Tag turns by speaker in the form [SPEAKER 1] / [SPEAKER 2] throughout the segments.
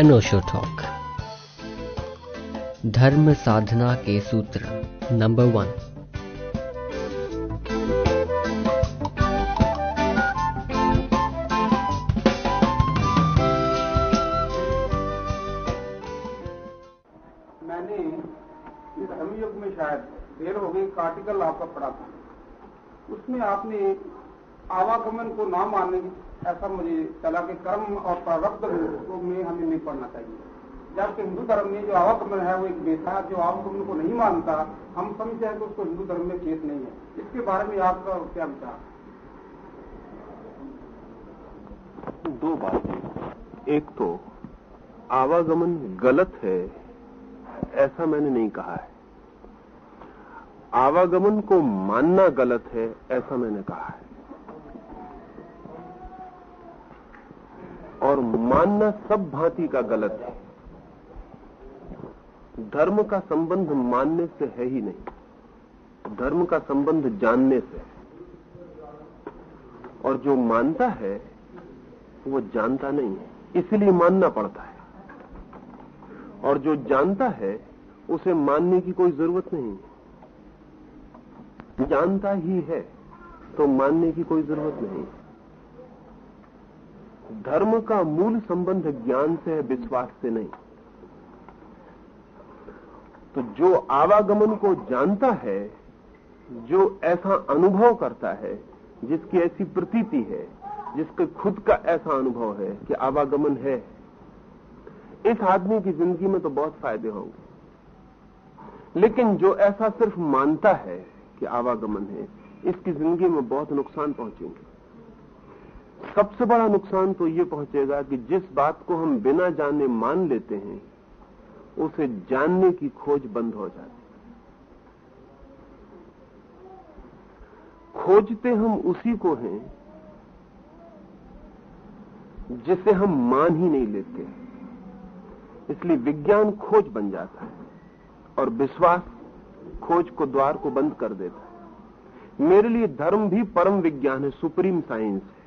[SPEAKER 1] अनोशो talk धर्म साधना के सूत्र नंबर वन
[SPEAKER 2] मैंने इस धर्मयुग में शायद देर हो गई एक आर्टिकल आपका पढ़ा था। उसमें आपने आवागमन को ना मानने की ऐसा मुझे चला कि कर्म और प्रारब्ध को में हमें नहीं पढ़ना चाहिए। जबकि हिंदू धर्म में जो आवागमन है वो एक बेटा जो आवागमन को नहीं मानता, हम समझते हैं कि उसको हिंदू धर्म में केस नहीं है। इसके बारे में आपका क्या विचार?
[SPEAKER 3] दो बातें। एक तो आवागमन गलत है, ऐसा मैंने नहीं कहा है। आवागमन को मानना गलत है, ऐसा मैंने कहा है। और मानना सब भांति का गलत है। धर्म का संबंध मानने से है ही नहीं। धर्म का संबंध जानने से है। और जो मानता है, वो जानता नहीं है। इसलिए मानना पड़ता है। और जो जानता है, उसे मानने की कोई ज़रूरत नहीं है। जानता ही है तो मानने की कोई ज़रूरत नहीं धर्म का मूल संबंध ज्ञान से है, विश्वास से नहीं। तो जो आवागमन को जानता है, जो ऐसा अनुभव करता है, जिसकी ऐसी प्रतीति है, जिसके खुद का ऐसा अनुभव है कि आवागमन है, इस आदमी की ज़िंदगी में तो बहुत फ़ायदे होंगे। लेकिन जो ऐसा सिर्फ़ मानता है कि आवागमन है, इसकी ज़िंदगी में बहुत नुकसान पहुँचेंगे। सबसे बड़ा नुकसान तो ये पहुंचेगा कि जिस बात को हम बिना जाने मान लेते हैं, उसे जानने की खोज बंद हो जाती है। खोजते हम उसी को हैं जिसे हम मान ही नहीं लेते। इसलिए विज्ञान खोज बन जाता है और विश्वास खोज को द्वार को बंद कर देता है। मेरे लिए धर्म भी परम विज्ञान है, सुप्रीम साइंस है।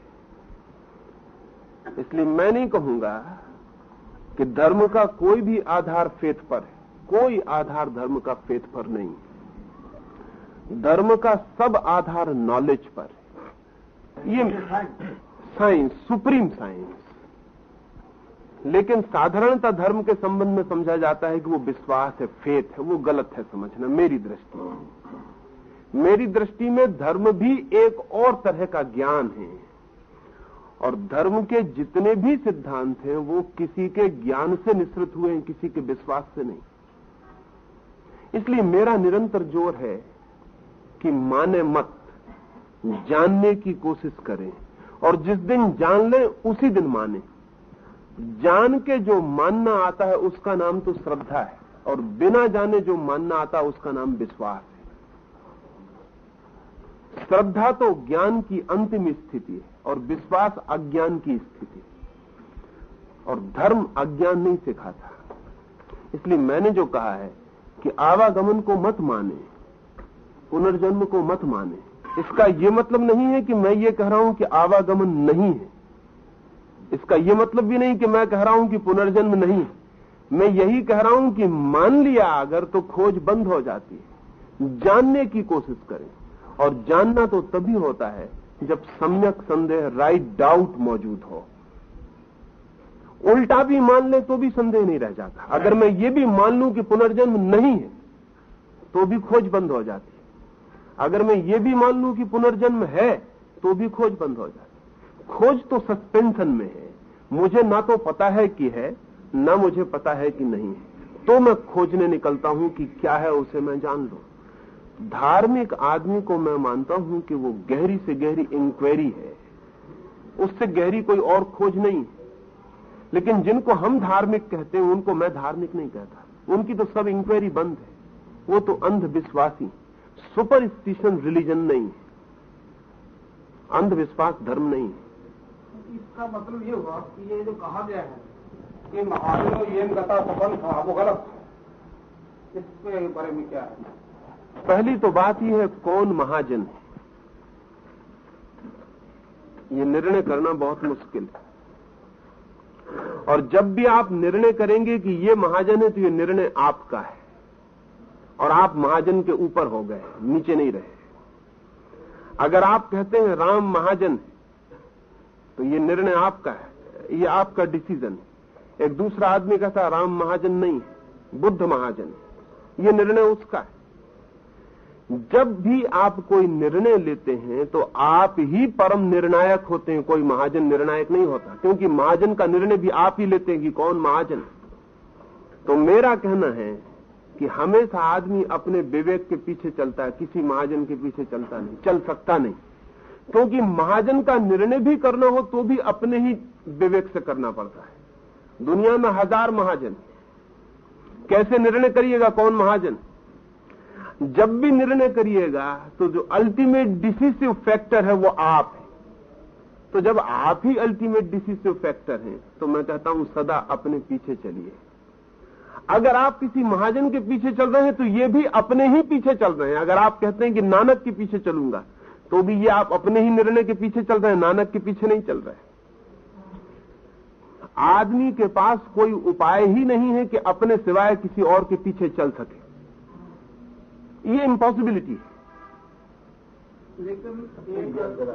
[SPEAKER 3] इसलिए मैं नहीं कहूँगा कि धर्म का कोई भी आधार फेथ पर है। कोई आधार धर्म का फेथ पर नहीं। धर्म का सब आधार नॉलेज पर है। ये साइंस सुप्रीम साइंस लेकिन साधारणता धर्म के संबंध में समझा जाता है कि वो विश्वास है फेथ है, वो गलत है समझना, मेरी दृष्टि में। मेरी दृष्टि में धर्म भी एक और तरह का ज्ञान है। और धर्म के जितने भी सिद्धांत हैं, वो किसी के ज्ञान से निश्रित हुए हैं, किसी के विश्वास से नहीं। इसलिए मेरा निरंतर ज़ोर है कि माने मत, जानने की कोशिश करें, और जिस दिन जान लें, उसी दिन माने। जान के जो मानना आता है, उसका नाम तो श्रद्धा है, और बिना जाने जो मानना आता है, उसका नाम विश्वास है। श्रद्धा तो ज्ञान की अंतिम स्थिति है। और विश्वास अज्ञान की स्थिति। और धर्म अज्ञान नहीं सिखाता। इसलिए मैंने जो कहा है कि आवागमन को मत माने, पुनर्जन्म को मत माने। इसका यह मतलब नहीं है कि मैं ये कह रहा हूँ कि आवागमन नहीं है। इसका यह मतलब भी नहीं कि मैं कह रहा हूँ कि पुनर्जन्म नहीं है। मैं यही कह रहा हूँ कि मान लिया अगर तो खोज बंद हो जाती है। जानने की कोशिश करें। और जानना तो तभी होता है जब सम्यक संदेह राइट डाउट मौजूद हो। उल्टा भी मान ले तो भी संदेह नहीं रह जाता। अगर मैं ये भी मान लूँ कि पुनर्जन्म नहीं है तो भी खोज बंद हो जाती अगर मैं ये भी मान लूँ कि पुनर्जन्म है तो भी खोज बंद हो जाती खोज तो सस्पेंशन में है। मुझे ना तो पता है कि है ना मुझे पता है कि नहीं है। तो मैं खोजने निकलता हूँ कि क्या है उसे मैं जान लू। धार्मिक आदमी को मैं मानता हूँ कि वो गहरी से गहरी इंक्वायरी है। उससे गहरी कोई और खोज नहीं लेकिन जिनको हम धार्मिक कहते हैं, उनको मैं धार्मिक नहीं कहता। उनकी तो सब इंक्वायरी बंद है। वो तो अंधविश्वासी सुपरस्टिशन रिलीजन नहीं है। अंधविश्वास धर्म नहीं है।
[SPEAKER 2] इसका मतलब ये हुआ कि ये जो कहा गया है कि महावीरो ये गता सफल था, वो गलत इसके बारे में क्या है?
[SPEAKER 3] पहली तो बात यह है कौन महाजन है? ये निर्णय करना बहुत मुश्किल है। और जब भी आप निर्णय करेंगे कि ये महाजन है तो ये निर्णय आपका है। और आप महाजन के ऊपर हो गए नीचे नहीं रहे अगर आप कहते हैं राम महाजन है तो ये निर्णय आपका है। ये आपका डिसीज़न है। एक दूसरा आदमी कहता राम महाजन नहीं है, बुद्ध महाजन ये निर्णय उसका है। जब भी आप कोई निर्णय लेते हैं तो आप ही परम निर्णायक होते हैं। कोई महाजन निर्णायक नहीं होता, क्योंकि महाजन का निर्णय भी आप ही लेते हैं कि कौन महाजन तो मेरा कहना है कि हमेशा आदमी अपने विवेक के पीछे चलता है, किसी महाजन के पीछे चलता नहीं, चल सकता नहीं। क्योंकि महाजन का निर्णय भी करना हो तो भी अपने ही विवेक से करना पड़ता है। दुनिया में हज़ार महाजन। कैसे निर्णय करिएगा कौन महाजन? जब भी निर्णय करिएगा तो जो अल्टीमेट डिसिसिव फैक्टर है वो आप है। तो जब आप ही अल्टीमेट डिसिसिव फैक्टर हैं तो मैं कहता हूँ, सदा अपने पीछे चलिए। अगर आप किसी महाजन के पीछे चल रहे हैं तो ये भी अपने ही पीछे चल रहे हैं। अगर आप कहते हैं कि नानक के पीछे चलूँगा तो भी ये आप अपने ही निर्णय के पीछे चल रहे हैं, नानक के पीछे नहीं चल रहे। आदमी के पास कोई उपाय ही नहीं है कि अपने सिवाय किसी और के पीछे चल सके। ये इम्पॉसिबिलिटी है।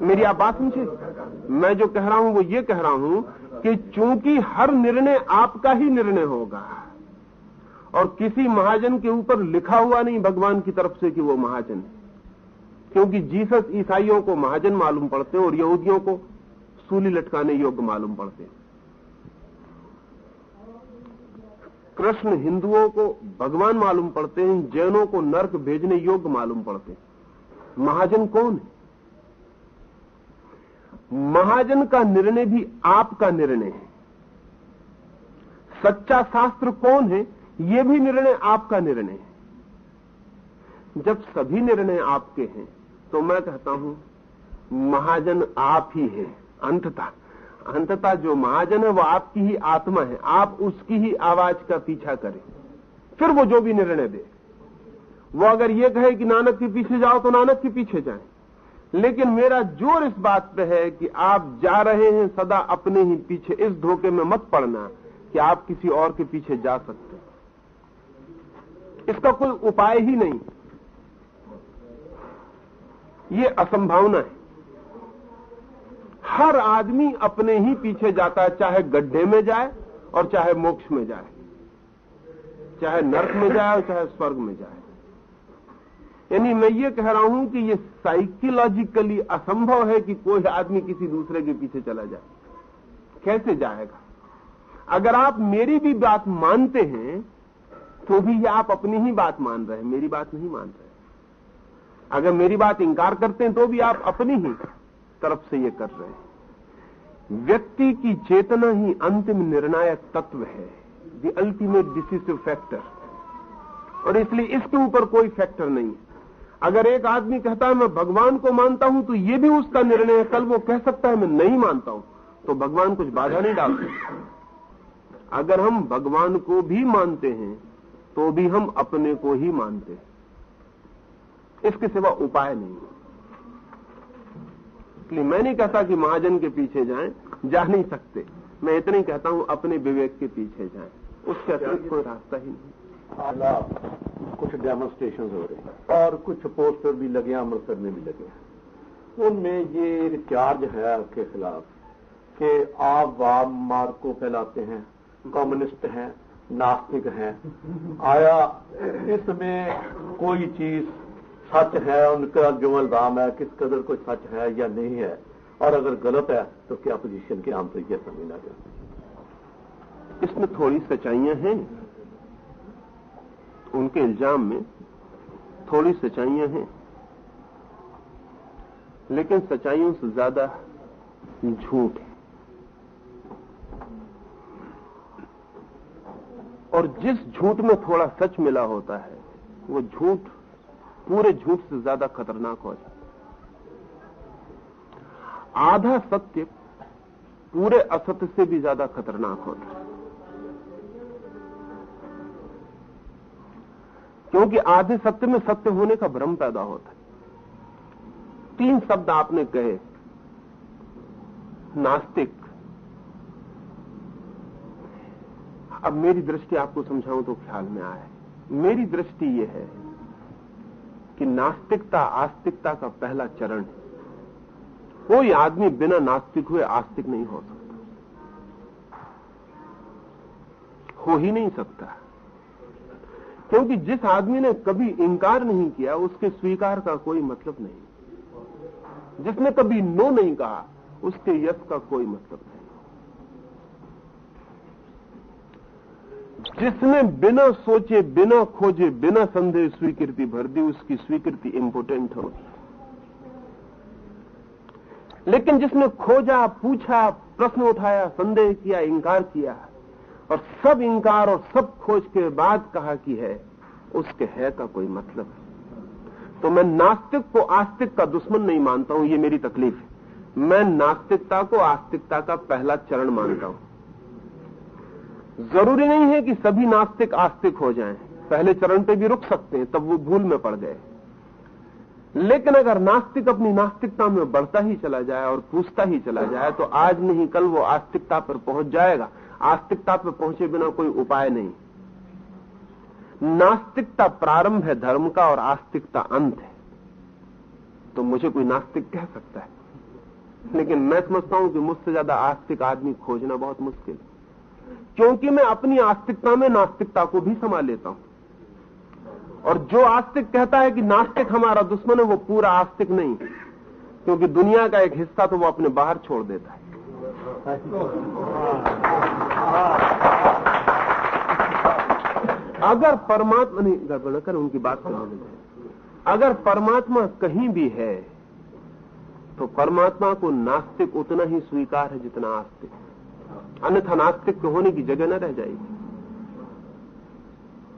[SPEAKER 3] मेरी आप बात समझे मैं जो कह रहा हूँ, वो ये कह रहा हूँ कि चूँकि हर निर्णय आपका ही निर्णय होगा, और किसी महाजन के ऊपर लिखा हुआ नहीं भगवान की तरफ़ से कि वो महाजन है, क्योंकि जीसस ईसाइयों को महाजन मालूम पड़ते हैं और यहूदियों को सूली लटकाने योग्य मालूम पड़ते हैं कृष्ण हिंदुओं को भगवान मालूम पड़ते हैं, जैनों को नर्क भेजने योग्य मालूम पड़ते हैं। महाजन कौन है? महाजन का निर्णय भी आपका निर्णय है। सच्चा शास्त्र कौन है? यह भी निर्णय आपका निर्णय है। जब सभी निर्णय आपके हैं तो मैं कहता हूँ, महाजन आप ही है, अंततः। अंततः जो महाजन है, वो आपकी ही आत्मा है। आप उसकी ही आवाज़ का पीछा करें। फिर वो जो भी निर्णय दे। वो अगर ये कहे कि नानक के पीछे जाओ तो नानक के पीछे जाए। लेकिन मेरा ज़ोर इस बात पे है कि आप जा रहे हैं सदा अपने ही पीछे। इस धोखे में मत पड़ना कि आप किसी और के पीछे जा सकते इसका कोई उपाय ही नहीं। ये असंभावना है। हर आदमी अपने ही पीछे जाता है, चाहे गड्ढे में जाए और चाहे मोक्ष में जाए, चाहे नर्क में जाए और चाहे स्वर्ग में जाए। यानी मैं ये कह रहा हूँ कि ये साइकोलॉजिकली असंभव है कि कोई आदमी किसी दूसरे के पीछे चला जाए। कैसे जाएगा? अगर आप मेरी भी बात मानते हैं तो भी ये आप अपनी ही बात मान रहे हैं, मेरी बात नहीं मान रहे। अगर मेरी बात इंकार करते हैं तो भी आप अपनी ही तरफ़ से ये कर रहे हैं। व्यक्ति की चेतना ही अंतिम निर्णायक तत्व है। द अल्टीमेट डिसिसिव फैक्टर और इसलिए इसके ऊपर कोई फैक्टर नहीं अगर एक आदमी कहता है, मैं भगवान को मानता हूँ तो ये भी उसका निर्णय है। कल वो कह सकता है, मैं नहीं मानता हूँ। तो भगवान कुछ बाधा नहीं डाल सकते अगर हम भगवान को भी मानते हैं तो भी हम अपने को ही मानते हैं। इसके सिवा उपाय नहीं है। इसलिए मैं नहीं कहता कि महाजन के पीछे जाएँ, जा नहीं सकते। मैं इतना ही कहता हूँ, अपने विवेक के पीछे जाएँ। उसके अतिरिक्त कोई रास्ता ही नहीं।
[SPEAKER 4] कुछ डेमोन्स्ट्रेशन हो रहे हैं। और कुछ पोस्टर भी लगे अमृतसर में भी लगे हैं। उनमें ये चार्ज है आपके खिलाफ कि आप वाम मार्ग को फैलाते हैं, कम्युनिस्ट हैं, नास्तिक हैं। आया, इसमें कोई चीज़ सच है, उनका जो इल्ज़ाम है, किस कदर कोई सच है या नहीं है? और अगर गलत है तो क्या पोजीशन के आम तरीके समझना चाहिए?
[SPEAKER 3] इसमें थोड़ी सच्चाइयाँ हैं। उनके इल्ज़ाम में थोड़ी सच्चाइयाँ हैं। लेकिन सच्चाइयों से ज़्यादा झूठ है। और जिस झूठ में थोड़ा सच मिला होता है, वो झूठ पूरे झूठ से ज़्यादा खतरनाक हो जाता आधा सत्य पूरे असत्य से भी ज़्यादा खतरनाक होता है। क्योंकि आधे सत्य में सत्य होने का भ्रम पैदा होता है। तीन शब्द आपने कहे, नास्तिक। अब मेरी दृष्टि आपको समझाऊं तो ख्याल में आए मेरी दृष्टि यह है कि नास्तिकता आस्तिकता का पहला चरण है। कोई आदमी बिना नास्तिक हुए आस्तिक नहीं हो सकता। हो ही नहीं सकता। क्योंकि जिस आदमी ने कभी इंकार नहीं किया, उसके स्वीकार का कोई मतलब नहीं। जिसने कभी नो नहीं कहा, उसके यश का कोई मतलब नहीं। जिसने बिना सोचे, बिना खोजे, बिना संदेह स्वीकृति भर दी, उसकी स्वीकृति इंपोर्टेंट होगी लेकिन जिसने खोजा, पूछा, प्रश्न उठाया, संदेह किया, इंकार किया, और सब इंकार और सब खोज के बाद कहा कि है, उसके है का कोई मतलब? है तो मैं नास्तिक को आस्तिक का दुश्मन नहीं मानता हूँ, ये मेरी तकलीफ़ है। मैं नास्तिकता को आस्तिकता का पहला चरण मानता हूँ। ज़रूरी नहीं है कि सभी नास्तिक आस्तिक हो जाएँ। पहले चरण पे भी रुक सकते हैं, तब वो भूल में पड़ गए। लेकिन अगर नास्तिक अपनी नास्तिकता में बढ़ता ही चला जाए और पूछता ही चला जाए तो आज नहीं, कल वो आस्तिकता पर पहुँच जाएगा। आस्तिकता पर पहुँचे बिना कोई उपाय नहीं। नास्तिकता प्रारंभ है धर्म का और आस्तिकता अंत है। तो मुझे कोई नास्तिक कह सकता है। लेकिन मैं समझता हूँ कि मुझसे ज़्यादा आस्तिक आदमी खोजना बहुत मुश्किल है। क्योंकि मैं अपनी आस्तिकता में नास्तिकता को भी समा लेता हूँ। और जो आस्तिक कहता है कि नास्तिक हमारा दुश्मन है, वो पूरा आस्तिक नहीं, क्योंकि दुनिया का एक हिस्सा तो वो अपने बाहर छोड़ देता है। अगर परमात्मा, नहीं, गड़बड़ कर, उनकी बात देते अगर परमात्मा कहीं भी है तो परमात्मा को नास्तिक उतना ही स्वीकार है जितना आस्तिक। अन्यथा नास्तिक के होने की जगह न रह जाएगी।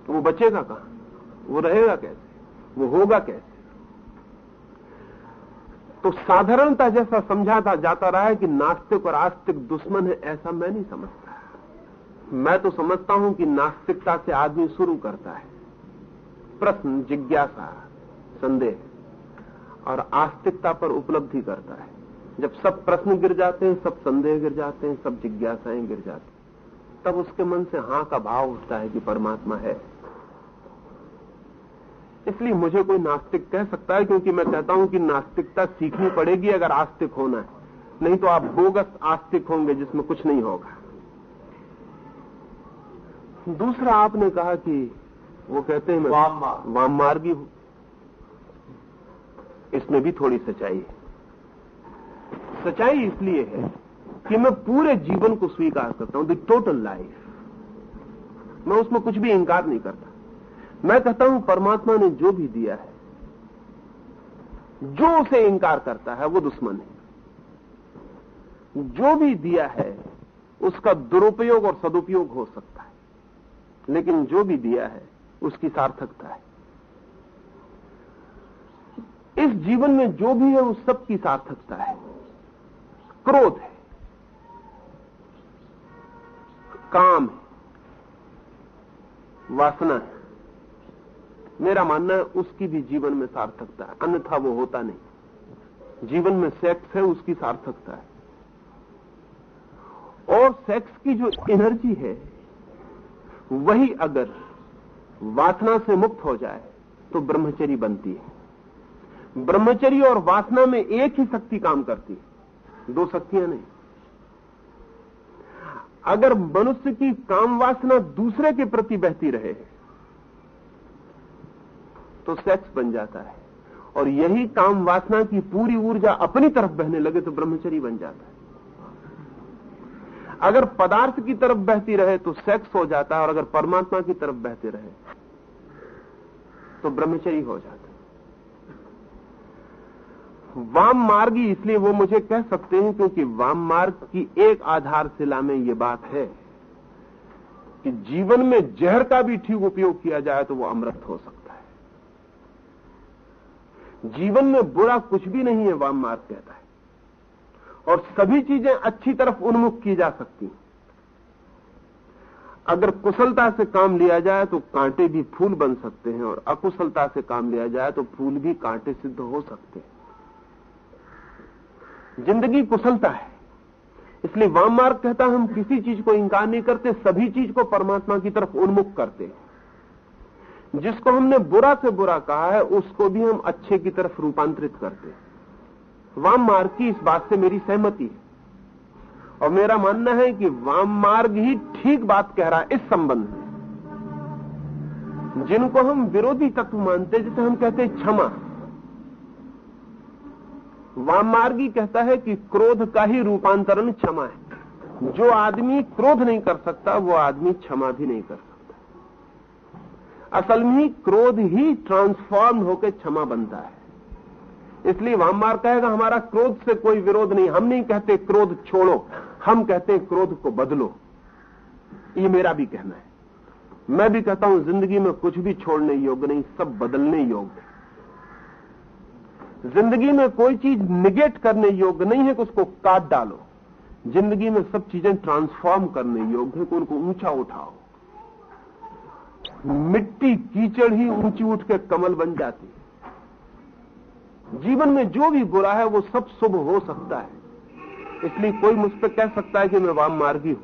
[SPEAKER 3] तो वो बचेगा कहाँ? वो रहेगा कैसे? वो होगा कैसे? तो साधारणता जैसा समझाता जाता रहा है कि नास्तिक और आस्तिक दुश्मन है ऐसा मैं नहीं समझता। मैं तो समझता हूँ कि नास्तिकता से आदमी शुरू करता है। प्रश्न, जिज्ञासा, संदेह, और आस्तिकता पर उपलब्धि करता है। जब सब प्रश्न गिर जाते हैं सब संदेह गिर जाते हैं सब जिज्ञासाएँ गिर जाती तब उसके मन से हाँ का भाव उठता है कि परमात्मा है। इसलिए मुझे कोई नास्तिक कह सकता है क्योंकि मैं कहता हूँ कि नास्तिकता सीखनी पड़ेगी अगर आस्तिक होना है। नहीं तो आप बोगस आस्तिक होंगे जिसमें कुछ नहीं होगा। दूसरा आपने कहा कि वो कहते हैं मैं
[SPEAKER 4] वाम
[SPEAKER 3] वाम मार्गी हूँ। इसमें भी थोड़ी सच्चाई है। सच्चाई इसलिए है कि मैं पूरे जीवन को स्वीकार करता हूँ द टोटल लाइफ मैं उसमें कुछ भी इंकार नहीं करता। मैं कहता हूँ, परमात्मा ने जो भी दिया है, जो उसे इंकार करता है, वो दुश्मन है। जो भी दिया है, उसका दुरुपयोग और सदुपयोग हो सकता है। लेकिन जो भी दिया है, उसकी सार्थकता है। इस जीवन में जो भी है, उस सब की सार्थकता है। क्रोध है, काम है, वासना है। मेरा मानना है उसकी भी जीवन में सार्थकता है, अन्यथा वो होता नहीं। जीवन में सेक्स है, उसकी सार्थकता है। और सेक्स की जो एनर्जी है, वही अगर वासना से मुक्त हो जाए तो ब्रह्मचरी बनती है। ब्रह्मचरी और वासना में एक ही शक्ति काम करती है। दो शक्तियाँ नहीं। अगर मनुष्य की काम वासना दूसरे के प्रति बहती रहे तो सेक्स बन जाता है। और यही काम वासना की पूरी ऊर्जा अपनी तरफ़ बहने लगे तो ब्रह्मचरी बन जाता है। अगर पदार्थ की तरफ़ बहती रहे तो सेक्स हो जाता है, और अगर परमात्मा की तरफ़ बहते रहे तो ब्रह्मचरी हो जाता है। वाम मार्गी इसलिए वो मुझे कह सकते हैं क्योंकि वाम मार्ग की एक आधारशिला में ये बात है कि जीवन में जहर का भी ठीक उपयोग किया जाए तो वो अमृत हो सकता है। जीवन में बुरा कुछ भी नहीं है, वाम मार्ग कहता है। और सभी चीज़ें अच्छी तरफ़ उन्मुख की जा सकती हैं। अगर कुशलता से काम लिया जाए तो कांटे भी फूल बन सकते हैं और अकुशलता से काम लिया जाए तो फूल भी कांटे सिद्ध हो सकते हैं। ज़िंदगी कुशलता है। इसलिए वाम मार्ग कहता हम किसी चीज़ को इंकार नहीं करते, सभी चीज़ को परमात्मा की तरफ़ उन्मुख करते जिसको हमने बुरा से बुरा कहा है, उसको भी हम अच्छे की तरफ़ रूपांतरित करते वाम मार्ग की इस बात से मेरी सहमति है। और मेरा मानना है कि वाम मार्ग ही ठीक बात कह रहा है, इस संबंध में। जिनको हम विरोधी तत्व मानते जैसे हम कहते क्षमा। वाम मार्गी कहता है कि क्रोध का ही रूपांतरण क्षमा है। जो आदमी क्रोध नहीं कर सकता, वो आदमी क्षमा भी नहीं कर सकता। असल में क्रोध ही ट्रांसफॉर्म होकर क्षमा बनता है। इसलिए वाम मार्ग कहेगा, हमारा क्रोध से कोई विरोध नहीं। हम नहीं कहते क्रोध छोड़ो, हम कहते हैं क्रोध को बदलो। ये मेरा भी कहना है। मैं भी कहता हूँ, ज़िंदगी में कुछ भी छोड़ने योग्य नहीं, सब बदलने योग्य ज़िंदगी में कोई चीज़ निगेट करने योग्य नहीं है कि उसको काट डालो। ज़िंदगी में सब चीज़ें ट्रांसफॉर्म करने योग्य है कि उनको ऊँचा उठाओ। मिट्टी कीचड़ ही ऊँची उठ के कमल बन जाती है। जीवन में जो भी बुरा है, वो सब शुभ हो सकता है। इसलिए कोई मुझ पर कह सकता है कि मैं वाम मार्गी हूँ।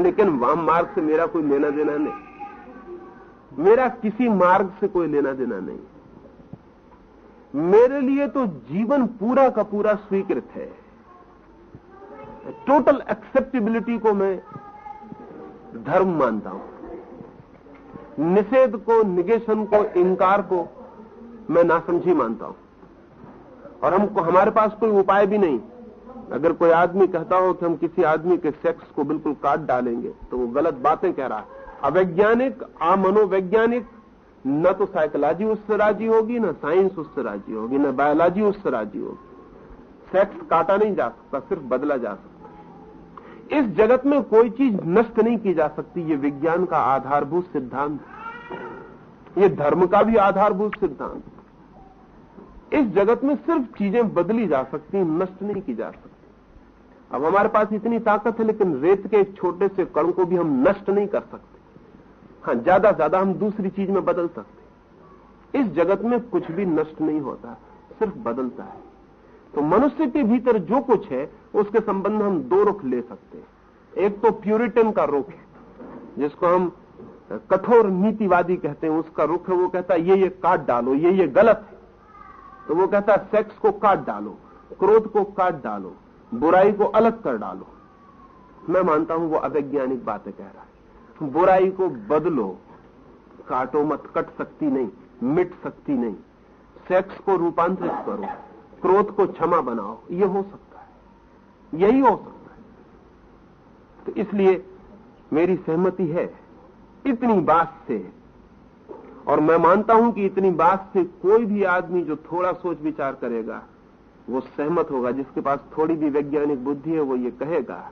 [SPEAKER 3] लेकिन वाम मार्ग से मेरा कोई लेना देना नहीं। मेरा किसी मार्ग से कोई लेना देना नहीं। मेरे लिए तो जीवन पूरा का पूरा स्वीकृत है। टोटल एक्सेप्टेबिलिटी को मैं धर्म मानता हूँ। निषेध को, निगेशन को इंकार को मैं नासमझी मानता हूँ। और हमको हमारे पास कोई उपाय भी नहीं। अगर कोई आदमी कहता हो कि हम किसी आदमी के सेक्स को बिल्कुल काट डालेंगे तो वो गलत बातें कह रहा है। अवैज्ञानिक अमनोवैज्ञानिक न तो साइकोलॉजी उससे राज़ी होगी, न साइंस उससे राज़ी होगी, न बायोलॉजी उससे राज़ी होगी। सेक्स काटा नहीं जा सकता, सिर्फ़ बदला जा सकता इस जगत में कोई चीज़ नष्ट नहीं की जा सकती, ये विज्ञान का आधारभूत सिद्धांत ये धर्म का भी आधारभूत सिद्धांत इस जगत में सिर्फ़ चीज़ें बदली जा सकती नष्ट नहीं की जा सकती। अब हमारे पास इतनी ताकत है, लेकिन रेत के छोटे से कण को भी हम नष्ट नहीं कर सकते। हाँ ज़्यादा ज़्यादा हम दूसरी चीज़ में बदल सकते इस जगत में कुछ भी नष्ट नहीं होता, सिर्फ़ बदलता है। तो मनुष्य के भीतर जो कुछ है, उसके संबंध हम दो रुख ले सकते हैं। एक तो प्यूरिटन का रुख है, जिसको हम कठोर नीतिवादी कहते हैं, उसका रुख है, वो कहता है, ये ये काट डालो, ये ये गलत है। तो वो कहता है, सेक्स को काट डालो, क्रोध को काट डालो, बुराई को अलग कर डालो। मैं मानता हूँ वो अवैज्ञानिक बातें कह रहा है। बुराई को बदलो। काटो मत कट सकती नहीं, मिट सकती नहीं। सेक्स को रूपांतरित करो, क्रोध को क्षमा बनाओ, ये हो सकता है। यही हो सकता है। तो इसलिए मेरी सहमति है, इतनी बात से। और मैं मानता हूँ कि इतनी बात से कोई भी आदमी जो थोड़ा सोच विचार करेगा, वो सहमत होगा। जिसके पास थोड़ी भी वैज्ञानिक बुद्धि है, वो ये कहेगा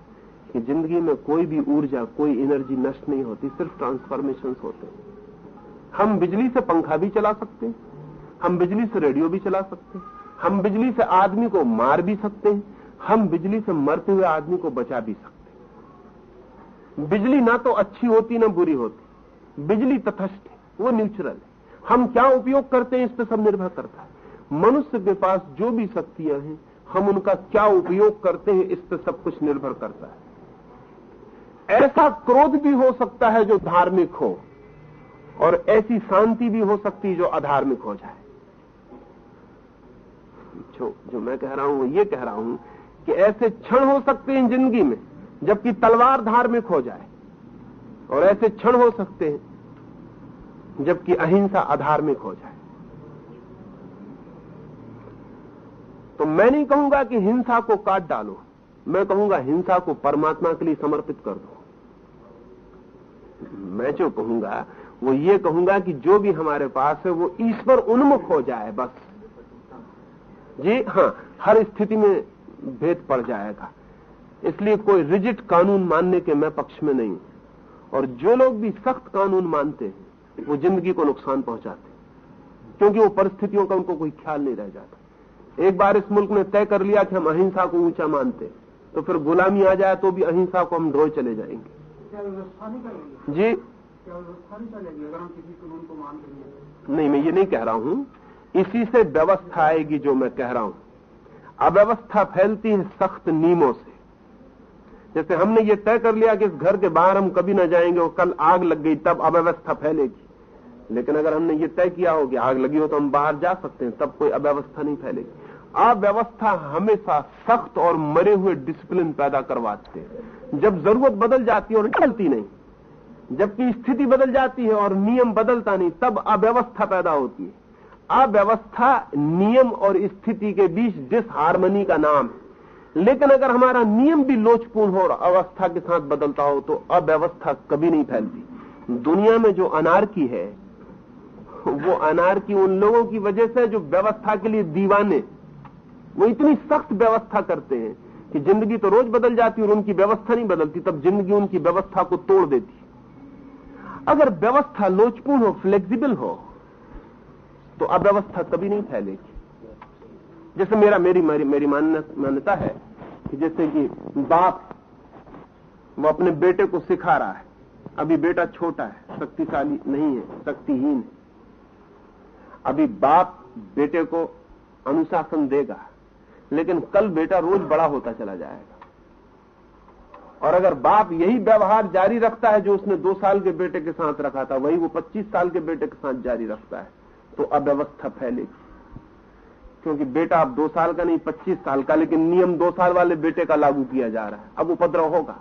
[SPEAKER 3] कि ज़िंदगी में कोई भी ऊर्जा, कोई एनर्जी नष्ट नहीं होती, सिर्फ़ ट्रांसफॉर्मेशन होते हैं। हम बिजली से पंखा भी चला सकते हैं, हम बिजली से रेडियो भी चला सकते हैं, हम बिजली से आदमी को मार भी सकते हैं, हम बिजली से मरते हुए आदमी को बचा भी सकते हैं। बिजली ना तो अच्छी होती, ना बुरी होती। बिजली तथस्थ है, वो न्यूचुरल है। हम क्या उपयोग करते हैं, इस पर सब निर्भर करता है। मनुष्य के पास जो भी शक्तियाँ हैं, हम उनका क्या उपयोग करते हैं, इस पर सब कुछ निर्भर करता है। ऐसा क्रोध भी हो सकता है जो धार्मिक हो, और ऐसी शांति भी हो सकती है जो अधार्मिक हो जाए। जो जो मैं कह रहा हूँ, ये कह रहा हूँ कि ऐसे क्षण हो सकते हैं ज़िंदगी में, जबकि तलवार धार्मिक हो जाए, और ऐसे क्षण हो सकते हैं जबकि अहिंसा अधार्मिक हो जाए। तो मैं नहीं कहूँगा कि हिंसा को काट डालो, मैं कहूँगा हिंसा को परमात्मा के लिए समर्पित कर दो। मैं जो कहूँगा, वो ये कहूँगा कि जो भी हमारे पास है, वो ईश्वर उन्मुख हो जाए, बस। जी हाँ हर स्थिति में भेद पड़ जाएगा। इसलिए कोई रिजिट कानून मानने के मैं पक्ष में नहीं। और जो लोग भी सख्त कानून मानते हैं, वो ज़िंदगी को नुकसान पहुंचाते क्योंकि वो परिस्थितियों का उनको कोई ख्याल नहीं रह जाता। एक बार इस मुल्क ने तय कर लिया कि हम अहिंसा को ऊँचा मानते तो फिर गुलामी आ जाए तो भी अहिंसा को हम ढोए चले जाएँगे। जी।
[SPEAKER 2] क्या व्यवस्था नहीं चलेगी अगर हम किसी कानून को मान लेंगे
[SPEAKER 3] नहीं मैं ये नहीं कह रहा हूँ। इसी से व्यवस्था आएगी जो मैं कह रहा हूँ। अव्यवस्था फैलती है सख्त नियमों से। जैसे हमने ये तय कर लिया कि इस घर के बाहर हम कभी ना जाएँगे और कल आग लग गई तब अव्यवस्था फैलेगी। लेकिन अगर हमने ये तय किया हो कि आग लगी हो तो हम बाहर जा सकते हैं तब कोई अव्यवस्था नहीं फैलेगी। अव्यवस्था हमेशा सख्त और मरे हुए डिसिप्लिन पैदा करवाते हैं। जब ज़रूरत बदल जाती है और निकलती नहीं, जबकि स्थिति बदल जाती है और नियम बदलता नहीं, तब अव्यवस्था पैदा होती है। अव्यवस्था, नियम और स्थिति के बीच डिसहारमनी का नाम है। लेकिन अगर हमारा नियम भी लोचपूर्ण हो और अवस्था के साथ बदलता हो तो अव्यवस्था कभी नहीं फैलती। दुनिया में जो अनारकी है, वो अनारकी उन लोगों की वजह से जो व्यवस्था के लिए दीवाने, वो इतनी सख्त व्यवस्था करते हैं कि ज़िंदगी तो रोज बदल जाती और उनकी व्यवस्था नहीं बदलती तब ज़िंदगी उनकी व्यवस्था को तोड़ देती अगर व्यवस्था लोचपूर्ण हो फ्लेक्सिबल हो तो अव्यवस्था कभी नहीं फैलेगी। जैसे मेरा मेरी मेरी, मेरी मान्यता है कि जैसे कि बाप वो अपने बेटे को सिखा रहा है। अभी बेटा छोटा है शक्तिशाली नहीं है शक्तिहीन है। अभी बाप बेटे को अनुशासन देगा। लेकिन कल बेटा रोज बड़ा होता चला जाएगा। और अगर बाप यही व्यवहार जारी रखता है जो उसने दो साल के बेटे के साथ रखा था, वही वो पच्चीस साल के बेटे के साथ जारी रखता है तो अव्यवस्था फैलेगी। क्योंकि बेटा अब दो साल का नहीं, पच्चीस साल का, लेकिन नियम दो साल वाले बेटे का लागू किया जा रहा है। अब उपद्रव होगा।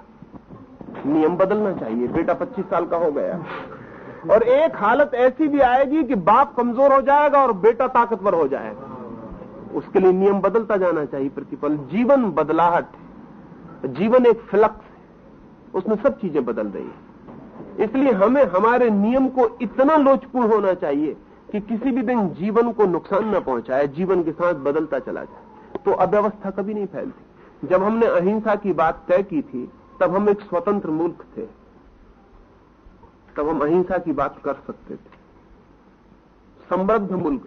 [SPEAKER 3] नियम बदलना चाहिए। बेटा पच्चीस साल का हो गया। और एक हालत ऐसी भी आएगी कि बाप कमज़ोर हो जाएगा और बेटा ताकतवर हो जाएगा। उसके लिए नियम बदलता जाना चाहिए प्रतिपल। जीवन बदलाहट जीवन एक फ्लक्स है। उसमें सब चीज़ें बदल रही है। इसलिए हमें हमारे नियम को इतना लोचपूर्ण होना चाहिए कि किसी भी दिन जीवन को नुकसान न पहुँचाए, जीवन के साथ बदलता चला जाए। तो अव्यवस्था कभी नहीं फैलती। जब हमने अहिंसा की बात तय की थी, तब हम एक स्वतंत्र मुल्क थे। तब हम अहिंसा की बात कर सकते थे। समृद्ध मुल्क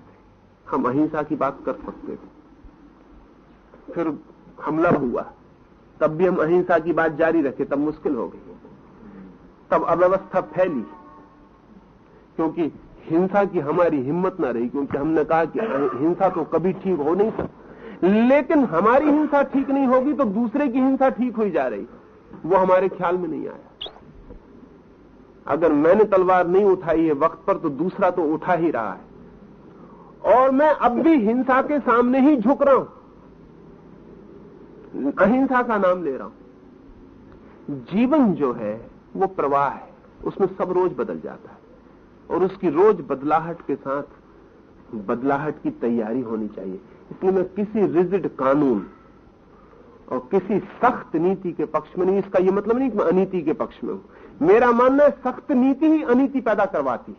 [SPEAKER 3] हम अहिंसा की बात कर सकते थे। फिर हमला हुआ। तब भी हम अहिंसा की बात जारी रखे, तब मुश्किल हो गई। तब अव्यवस्था फैली। क्योंकि हिंसा की हमारी हिम्मत ना रही, क्योंकि हमने कहा कि हिंसा तो कभी ठीक हो नहीं सकती। लेकिन हमारी हिंसा ठीक नहीं होगी तो दूसरे की हिंसा ठीक हुई जा रही। वो हमारे ख्याल में नहीं आया। अगर मैंने तलवार नहीं उठाई है वक्त पर तो दूसरा तो उठा ही रहा है। और मैं अब भी हिंसा के सामने ही झुक रहा हूँ। अहिंसा का नाम ले रहा हूँ। जीवन जो है, वो प्रवाह है। उसमें सब रोज बदल जाता है। और उसकी रोज बदलाहट के साथ बदलाहट की तैयारी होनी चाहिए। इसलिए मैं किसी रिजिड कानून और किसी सख्त नीति के पक्ष में नहीं, इसका यह मतलब नहीं कि मैं अनीति के पक्ष में हूँ। मेरा मानना है सख्त नीति ही अनीति पैदा करवाती है।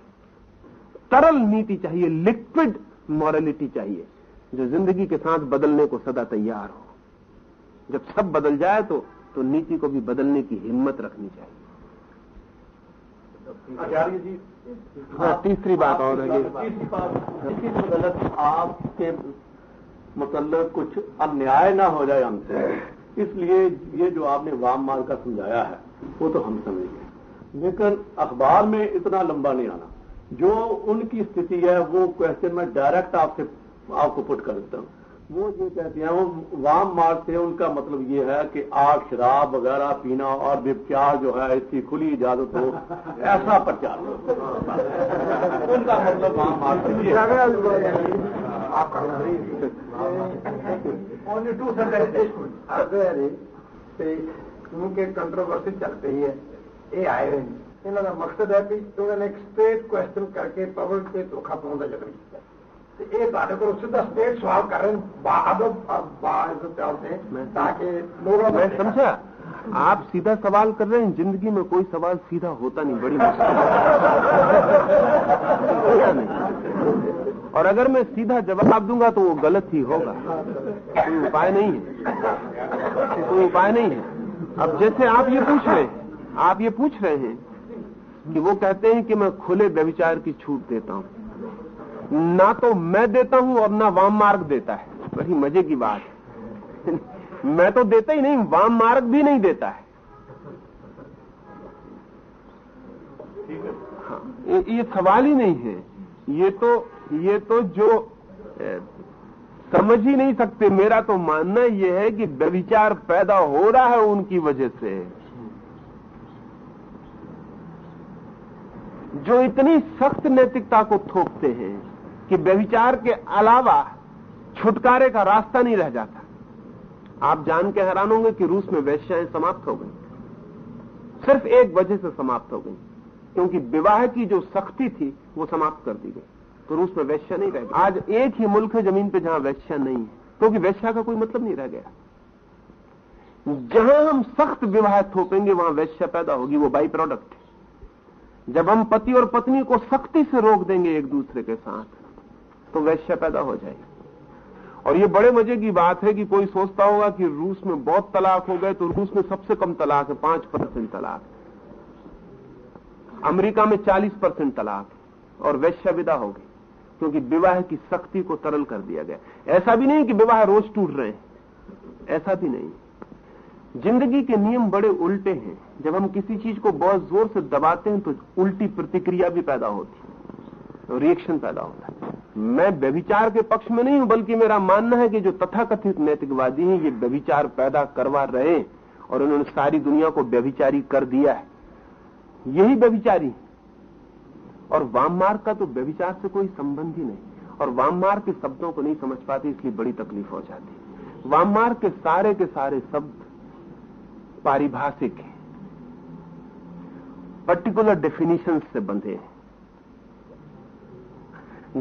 [SPEAKER 3] तरल नीति चाहिए, लिक्विड मॉरलिटी चाहिए जो ज़िंदगी के साथ बदलने को सदा तैयार हो। जब सब बदल जाए तो तो नीति को भी बदलने की हिम्मत रखनी चाहिए।
[SPEAKER 4] आचार्य जी
[SPEAKER 3] हाँ तीसरी बात और है
[SPEAKER 4] तीसरी बात मतलब आपके मतलब कुछ अन्याय ना हो जाए हमसे। इसलिए ये जो आपने वाम मार्ग का समझाया है वो तो हम समझ गए लेकिन अखबार में इतना लंबा नहीं आना। जो उनकी स्थिति है वो क्वेश्चन मैं डायरेक्ट आपसे आपको पुट कर देता हूँ। वो ये कहते हैं वो वाम मार्ग से उनका मतलब ये है कि आग शराब वगैरह पीना और विचार जो है इसकी खुली इजाज़त हो ऐसा प्रचार उनका मतलब वाम मार्ग से
[SPEAKER 2] क्योंकि कंट्रोवर्सी चलती है ये आए हैं। ਇਹਨਾਂ ਦਾ ਮਕਸਦ ਹੈ ਕਿ ਉਹਨਾਂ ਨੇ ਇੱਕ ਸਟੇਟ ਕੁਐਸਚਨ ਕਰਕੇ ਪਬਲਿਕ ਤੇ ਧੋਖਾ ਪਾਉਣ ਦਾ ਯਤਨ ਕੀਤਾ ਤੇ ਇਹ ਤੁਹਾਡੇ ਕੋਲ ਸਿੱਧਾ ਸਟੇਟ ਸਵਾਲ ਕਰ ਰਹੇ ਬਾਅਦ ਬਾਅਦ ਚੱਲਦੇ ਤਾਂ कि लोगों
[SPEAKER 3] मैं समझा आप सीधा सवाल कर रहे हैं जिंदगी में कोई सवाल सीधा होता नहीं बड़ी मुश्किल नहीं और अगर मैं सीधा जवाब दूंगा तो वो गलत ही होगा कोई उपाय नहीं है कोई उपाय नहीं है अब जैसे आप ये पूछ रहे हैं आप ये पूछ रहे हैं कि वो कहते हैं कि मैं खुले व्यविचार की छूट देता हूँ। ना तो मैं देता हूँ और ना वाम मार्ग देता है। बड़ी मज़े की बात है। मैं तो देता ही नहीं वाम मार्ग भी नहीं देता है। हाँ। ये, ये सवाल ही नहीं है। ये तो ये तो जो ए, समझ ही नहीं सकते मेरा तो मानना यह है कि व्यविचार पैदा हो रहा है उनकी वजह से। जो इतनी सख्त नैतिकता को थोपते हैं कि व्यविचार के अलावा छुटकारे का रास्ता नहीं रह जाता। आप जान के हैरान होंगे कि रूस में वैश्याएँ समाप्त हो गई। सिर्फ़ एक वजह से समाप्त हो गई, क्योंकि विवाह की जो सख्ती थी, वो समाप्त कर दी गई। तो रूस में वैश्या नहीं रह गया आज एक ही मुल्क है ज़मीन पे जहाँ वैश्या नहीं है, क्योंकि वैश्या का कोई मतलब नहीं रह गया। जहाँ हम सख्त विवाह थोपेंगे, वहाँ वैश्या पैदा होगी, वो बाई प्रोडक्ट है। जब हम पति और पत्नी को सख्ती से रोक देंगे एक दूसरे के साथ तो वैश्य पैदा हो जाएगी। और ये बड़े मज़े की बात है कि कोई सोचता होगा कि रूस में बहुत तलाक हो गए तो रूस में सबसे कम तलाक है, पाँच परसेंट तलाक। अमेरिका में चालीस परसेंट तलाक और वैश्य विदा होगी क्योंकि विवाह की सख्ती को तरल कर दिया गया। ऐसा भी नहीं कि विवाह रोज टूट रहे हैं। ऐसा भी नहीं। ज़िंदगी के नियम बड़े उल्टे हैं। जब हम किसी चीज़ को बहुत ज़ोर से दबाते हैं तो उल्टी प्रतिक्रिया भी पैदा होती है। रिएक्शन पैदा होता है। मैं व्यभिचार के पक्ष में नहीं हूँ, बल्कि मेरा मानना है कि जो तथाकथित नैतिकवादी हैं, ये व्यभिचार पैदा करवा रहे हैं और उन्होंने सारी दुनिया को व्यभिचारी कर दिया है। यही व्यभिचारी और वाम मार्ग का तो व्यभिचार से कोई संबंध ही नहीं। और वाम मार्ग के शब्दों को नहीं समझ पाते, इसलिए बड़ी तकलीफ़ हो जाती वाम मार्ग के सारे के सारे शब्द पारिभाषिक हैं। पर्टिकुलर डेफिनेशन से बंधे हैं।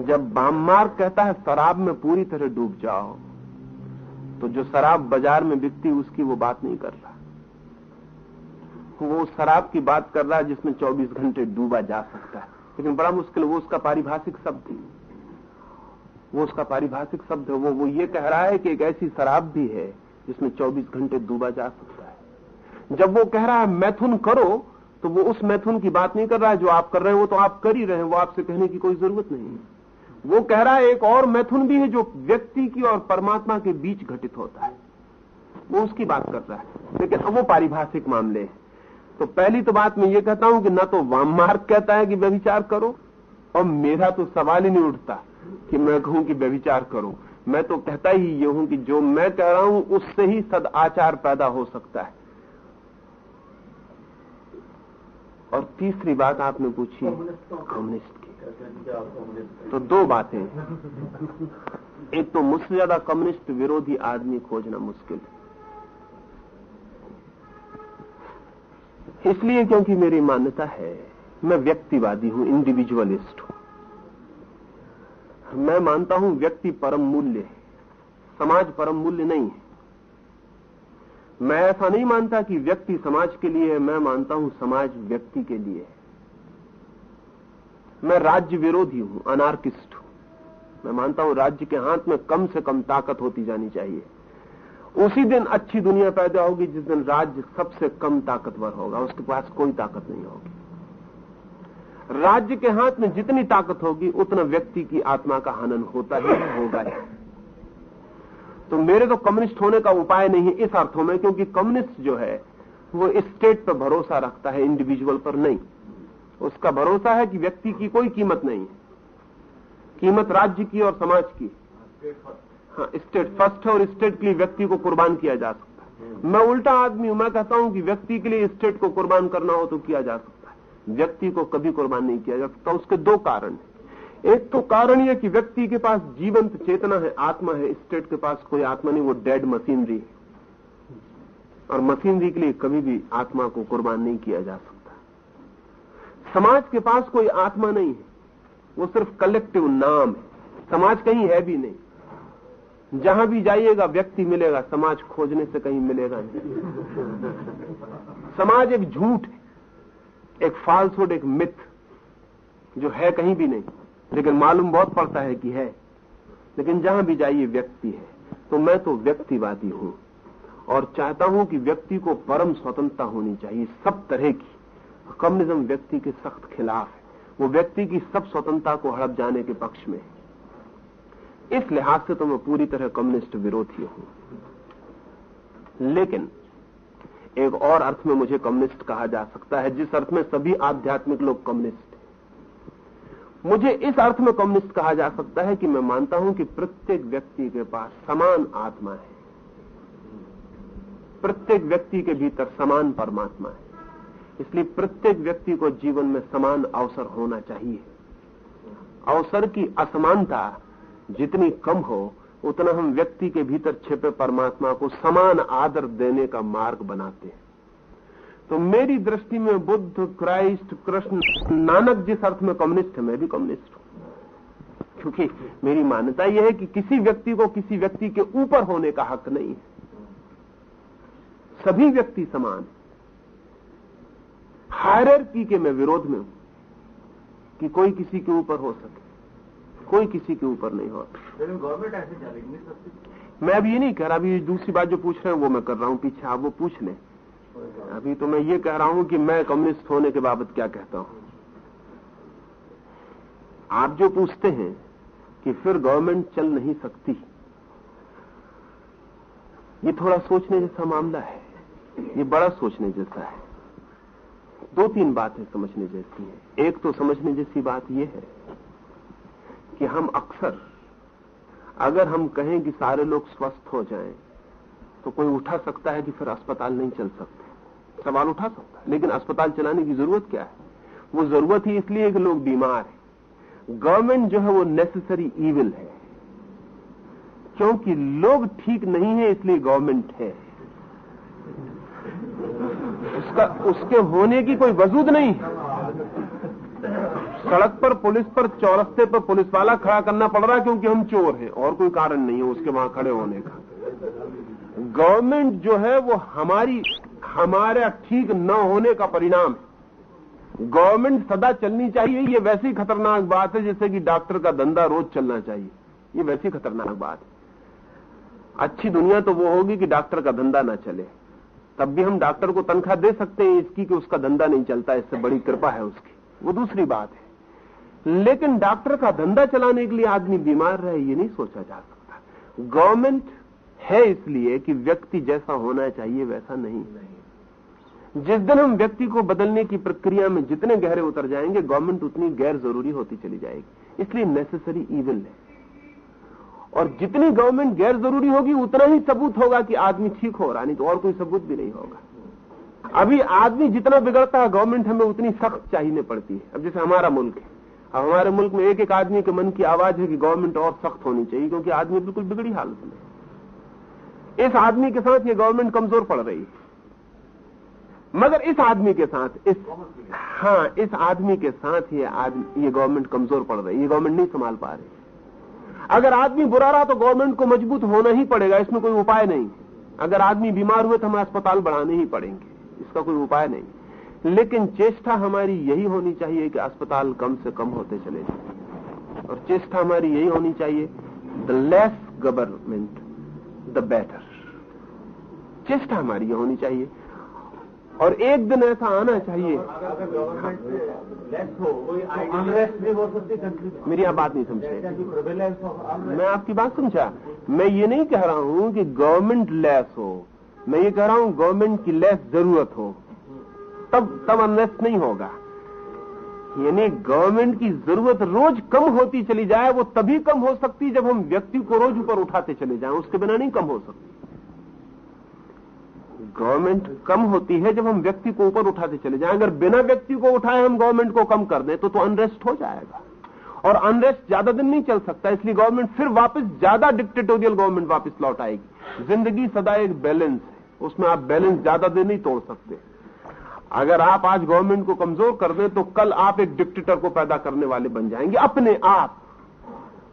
[SPEAKER 3] जब बाममार्ग कहता है, शराब में पूरी तरह डूब जाओ तो जो शराब बाज़ार में बिकती उसकी वो बात नहीं कर रहा। वो शराब की बात कर रहा है, जिसमें 24 घंटे डूबा जा सकता है। लेकिन बड़ा मुश्किल, वो उसका पारिभाषिक शब्द है। वो उसका पारिभाषिक शब्द है। वो वो ये कह रहा है कि एक ऐसी शराब भी है, जिसमें 24 घंटे डूबा जा सकता है। जब वो कह रहा है, मैथुन करो तो वो उस मैथुन की बात नहीं कर रहा है, जो आप कर रहे हैं वो तो आप कर ही रहे हैं, वो आपसे कहने की कोई ज़रूरत नहीं है। वो कह रहा है, एक और मैथुन भी है, जो व्यक्ति की और परमात्मा के बीच घटित होता है। वो उसकी बात कर रहा है। लेकिन अब वो पारिभाषिक मामले हैं। तो पहली तो बात मैं ये कहता हूँ कि ना तो वाम मार्ग कहता है कि व्यभिचार करो, और मेरा तो सवाल ही नहीं उठता कि मैं कहूँ कि व्यभिचार करो। मैं तो कहता ही ये हूँ कि जो मैं कह रहा हूँ, उससे ही सद आचार पैदा हो सकता है। और तीसरी बात आपने पूछी, कम्युनिस्ट की। तो दो बातें। एक तो मुझसे ज़्यादा कम्युनिस्ट विरोधी आदमी खोजना मुश्किल। है इसलिए क्योंकि मेरी मान्यता है, मैं व्यक्तिवादी हूँ इंडिविजुअलिस्ट हूँ। मैं मानता हूँ व्यक्ति परम मूल्य है, समाज परम मूल्य नहीं है। मैं ऐसा नहीं मानता कि व्यक्ति समाज के लिए है, मैं मानता हूँ समाज व्यक्ति के लिए है। मैं राज्य विरोधी हूँ अनार्किस्ट हूँ। मैं मानता हूँ राज्य के हाथ में कम से कम ताकत होती जानी चाहिए। उसी दिन अच्छी दुनिया पैदा होगी, जिस दिन राज्य सबसे कम ताकतवर होगा, उसके पास कोई ताकत नहीं होगी। राज्य के हाथ में जितनी ताकत होगी, उतना व्यक्ति की आत्मा का हनन होता ही होगा। ही तो मेरे तो कम्युनिस्ट होने का उपाय नहीं है इस अर्थों में, क्योंकि कम्युनिस्ट जो है, वो स्टेट पर भरोसा रखता है इंडिविजुअल पर नहीं। उसका भरोसा है कि व्यक्ति की कोई कीमत नहीं है। कीमत राज्य की और समाज की। हाँ स्टेट फ़र्स्ट है और स्टेट के लिए व्यक्ति को कुर्बान किया जा सकता है। मैं उल्टा आदमी हूँ, मैं कहता हूँ कि व्यक्ति के लिए स्टेट को कुर्बान करना हो तो किया जा सकता है। व्यक्ति को कभी कुर्बान नहीं किया जा सकता, उसके दो कारण है। एक तो कारण यह कि व्यक्ति के पास जीवंत चेतना है, आत्मा है, स्टेट के पास कोई आत्मा नहीं, वो डेड मशीनरी है। और मशीनरी के लिए कभी भी आत्मा को कुर्बान नहीं किया जा सकता। समाज के पास कोई आत्मा नहीं है, वो सिर्फ़ कलेक्टिव नाम है। समाज कहीं है भी नहीं। जहाँ भी जाइएगा, व्यक्ति मिलेगा, समाज खोजने से कहीं मिलेगा नहीं। समाज एक झूठ एक फाल्सुड एक मिथ जो है कहीं भी नहीं। लेकिन मालूम बहुत पड़ता है कि है। लेकिन जहाँ भी जाइए, व्यक्ति है। तो मैं तो व्यक्तिवादी हूँ। और चाहता हूँ कि व्यक्ति को परम स्वतंत्रता होनी चाहिए, सब तरह की। कम्युनिज्म व्यक्ति के सख्त खिलाफ है। वो व्यक्ति की सब स्वतंत्रता को हड़प जाने के पक्ष में है। इस लिहाज से तो मैं पूरी तरह कम्युनिस्ट विरोधी हूँ। लेकिन एक और अर्थ में मुझे कम्युनिस्ट कहा जा सकता है, जिस अर्थ में सभी आध्यात्मिक लोग कम्युनिस्ट मुझे इस अर्थ में कम्युनिस्ट कहा जा सकता है कि मैं मानता हूँ कि प्रत्येक व्यक्ति के पास समान आत्मा है। प्रत्येक व्यक्ति के भीतर समान परमात्मा है। इसलिए प्रत्येक व्यक्ति को जीवन में समान अवसर होना चाहिए। अवसर की असमानता जितनी कम हो, उतना हम व्यक्ति के भीतर छिपे परमात्मा को समान आदर देने का मार्ग बनाते हैं। तो मेरी दृष्टि में बुद्ध क्राइस्ट कृष्ण नानक जिस अर्थ में कम्युनिस्ट है मैं भी कम्युनिस्ट हूँ। क्योंकि मेरी मान्यता यह है कि किसी व्यक्ति को किसी व्यक्ति के ऊपर होने का हक नहीं है। सभी व्यक्ति समान हायरकी के मैं विरोध में हूँ कि कोई किसी के ऊपर हो सके। कोई किसी के ऊपर नहीं हो
[SPEAKER 4] गवर्नमेंट ऐसे चलेगी
[SPEAKER 3] मैं अभी ये नहीं कह रहा अभी दूसरी बात जो पूछ रहे हैं वो मैं कर रहा हूँ पीछे। आप वो पूछ लें। अभी तो मैं ये कह रहा हूँ कि मैं कम्युनिस्ट होने के बाबत क्या कहता हूँ। आप जो पूछते हैं कि फिर गवर्नमेंट चल नहीं सकती, ये थोड़ा सोचने जैसा मामला है, ये बड़ा सोचने जैसा है। दो तीन बातें समझने जैसी हैं। एक तो समझने जैसी बात यह है कि हम अक्सर, अगर हम कहें कि सारे लोग स्वस्थ हो जाएँ तो कोई उठा सकता है कि फिर अस्पताल नहीं चल सकते? सवाल उठा सकता है, लेकिन अस्पताल चलाने की ज़रूरत क्या है? वो ज़रूरत ही इसलिए कि लोग बीमार हैं। गवर्नमेंट जो है वो नेसेसरी ईविल है। क्योंकि लोग ठीक नहीं है, इसलिए गवर्नमेंट है। उसका, उसके होने की कोई वजूद नहीं। सड़क पर, पुलिस पर, चौरस्ते पर पुलिस वाला खड़ा करना पड़ रहा है क्योंकि हम चोर हैं। और कोई कारण नहीं है उसके वहाँ खड़े होने का। गवर्नमेंट जो है वो हमारी हमारा ठीक न होने का परिणाम है। गवर्नमेंट सदा चलनी चाहिए, ये वैसी खतरनाक बात है जैसे कि डॉक्टर का धंधा रोज चलना चाहिए। ये वैसी खतरनाक बात है। अच्छी दुनिया तो वो होगी कि डॉक्टर का धंधा ना चले। तब भी हम डॉक्टर को तनख्वाह दे सकते हैं इसकी कि उसका धंधा नहीं चलता, इससे बड़ी कृपा है उसकी। वो दूसरी बात है। लेकिन डॉक्टर का धंधा चलाने के लिए आदमी बीमार रहे, ये नहीं सोचा जा सकता। गवर्नमेंट है इसलिए कि व्यक्ति जैसा होना चाहिए, वैसा नहीं। जिस दिन हम व्यक्ति को बदलने की प्रक्रिया में जितने गहरे उतर जाएँगे गवर्नमेंट उतनी गैर ज़रूरी होती चली जाएगी। इसलिए नेसेसरी ईविल है। और जितनी गवर्नमेंट गैर ज़रूरी होगी, उतना ही सबूत होगा कि आदमी ठीक हो रहा नहीं तो और कोई सबूत भी नहीं होगा। अभी आदमी जितना बिगड़ता है गवर्नमेंट हमें उतनी सख्त चाहिए पड़ती है। अब जैसे हमारा मुल्क है। अब हमारे मुल्क में एक एक आदमी के मन की आवाज़ है कि गवर्नमेंट और सख्त होनी चाहिए, क्योंकि आदमी बिल्कुल बिगड़ी हालत में इस आदमी के साथ ये गवर्नमेंट कमज़ोर पड़ रही है। मगर इस आदमी के साथ, इस हाँ इस आदमी के साथ ये आदमी ये गवर्नमेंट कमज़ोर पड़ रही है, ये गवर्नमेंट नहीं संभाल पा रही। अगर आदमी बुरा रहा तो गवर्नमेंट को मज़बूत होना ही पड़ेगा, इसमें कोई उपाय नहीं। अगर आदमी बीमार हुए तो हमें अस्पताल बढ़ाने ही पड़ेंगे, इसका कोई उपाय नहीं। लेकिन चेष्टा हमारी यही होनी चाहिए कि अस्पताल कम से कम होते चले जाए। और चेष्टा हमारी यही होनी चाहिए the less government the better चेष्टा हमारी यह होनी चाहिए और एक दिन ऐसा आना चाहिए। मेरी आप बात नहीं समझे मैं आपकी बात समझा मैं ये नहीं कह रहा हूँ कि गवर्नमेंट लेस हो। मैं ये कह रहा हूँ गवर्नमेंट की लेस ज़रूरत हो। तब तब अनरेस्ट नहीं होगा। यानी गवर्नमेंट की ज़रूरत रोज कम होती चली जाए, वो तभी कम हो सकती जब हम व्यक्ति को रोज ऊपर उठाते चले जाएँ। उसके बिना नहीं कम हो सकती। गवर्नमेंट कम होती है जब हम व्यक्ति को ऊपर उठाते चले जाएँ। अगर बिना व्यक्ति को उठाए हम गवर्नमेंट को कम कर दें तो तो अनरेस्ट हो जाएगा। और अनरेस्ट ज़्यादा दिन नहीं चल सकता, इसलिए गवर्नमेंट फिर वापस ज़्यादा डिक्टेटोरियल गवर्नमेंट वापस लौट आएगी। ज़िंदगी सदा एक बैलेंस है, उसमें आप बैलेंस ज़्यादा दिन नहीं तोड़ सकते। अगर आप आज गवर्नमेंट को कमज़ोर कर दें तो कल आप एक डिक्टेटर को पैदा करने वाले बन जाएँगे। अपने आप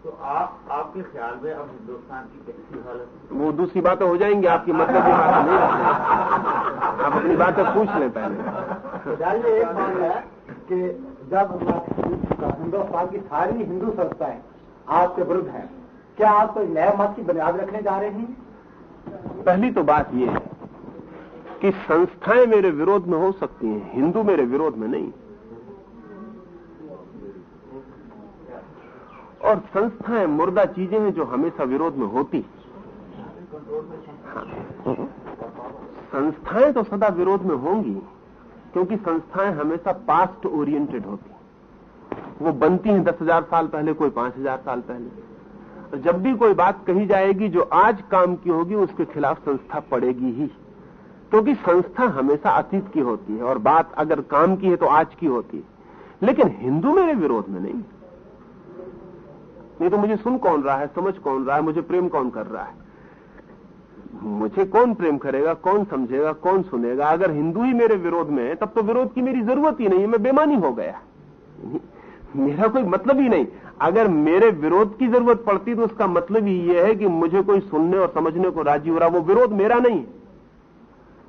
[SPEAKER 4] तो आप आपके ख्याल में अब हिंदुस्तान की कैसी हालत
[SPEAKER 3] वो दूसरी बातें हो जाएँगी आपकी मतलब बातें नहीं आप अपनी बातें पूछ लें पहले।
[SPEAKER 5] में एक मामला है कि जब हिंदुस्तान की सारी हिंदू संस्थाएँ आपके विरुद्ध हैं क्या आप कोई नए मत की बुनियाद रखने जा रहे हैं?
[SPEAKER 3] पहली तो बात यह है कि संस्थाएँ मेरे विरोध में हो सकती हैं हिंदू मेरे विरोध में नहीं। और संस्थाएँ मुर्दा चीज़ें हैं जो हमेशा विरोध में होती। संस्थाएँ तो सदा विरोध में होंगी, क्योंकि संस्थाएँ हमेशा पास्ट ओरिएंटेड होती वो बनती हैं दस हज़ार साल पहले, कोई पाँच हज़ार साल पहले। जब भी कोई बात कही जाएगी, जो आज काम की होगी, उसके खिलाफ संस्था पड़ेगी ही। क्योंकि संस्था हमेशा अतीत की होती है, और बात अगर काम की है तो आज की होती है। लेकिन हिंदू मेरे विरोध में नहीं। नहीं तो मुझे सुन कौन रहा है समझ कौन रहा है मुझे प्रेम कौन कर रहा है? मुझे कौन प्रेम करेगा कौन समझेगा कौन सुनेगा? अगर हिंदू ही मेरे विरोध में है तब तो विरोध की मेरी ज़रूरत ही नहीं है मैं बेमानी हो गया। मेरा कोई मतलब ही नहीं। अगर मेरे विरोध की ज़रूरत पड़ती तो उसका मतलब ही यह है कि मुझे कोई सुनने और समझने को राज़ी हो रहा वो विरोध मेरा नहीं है।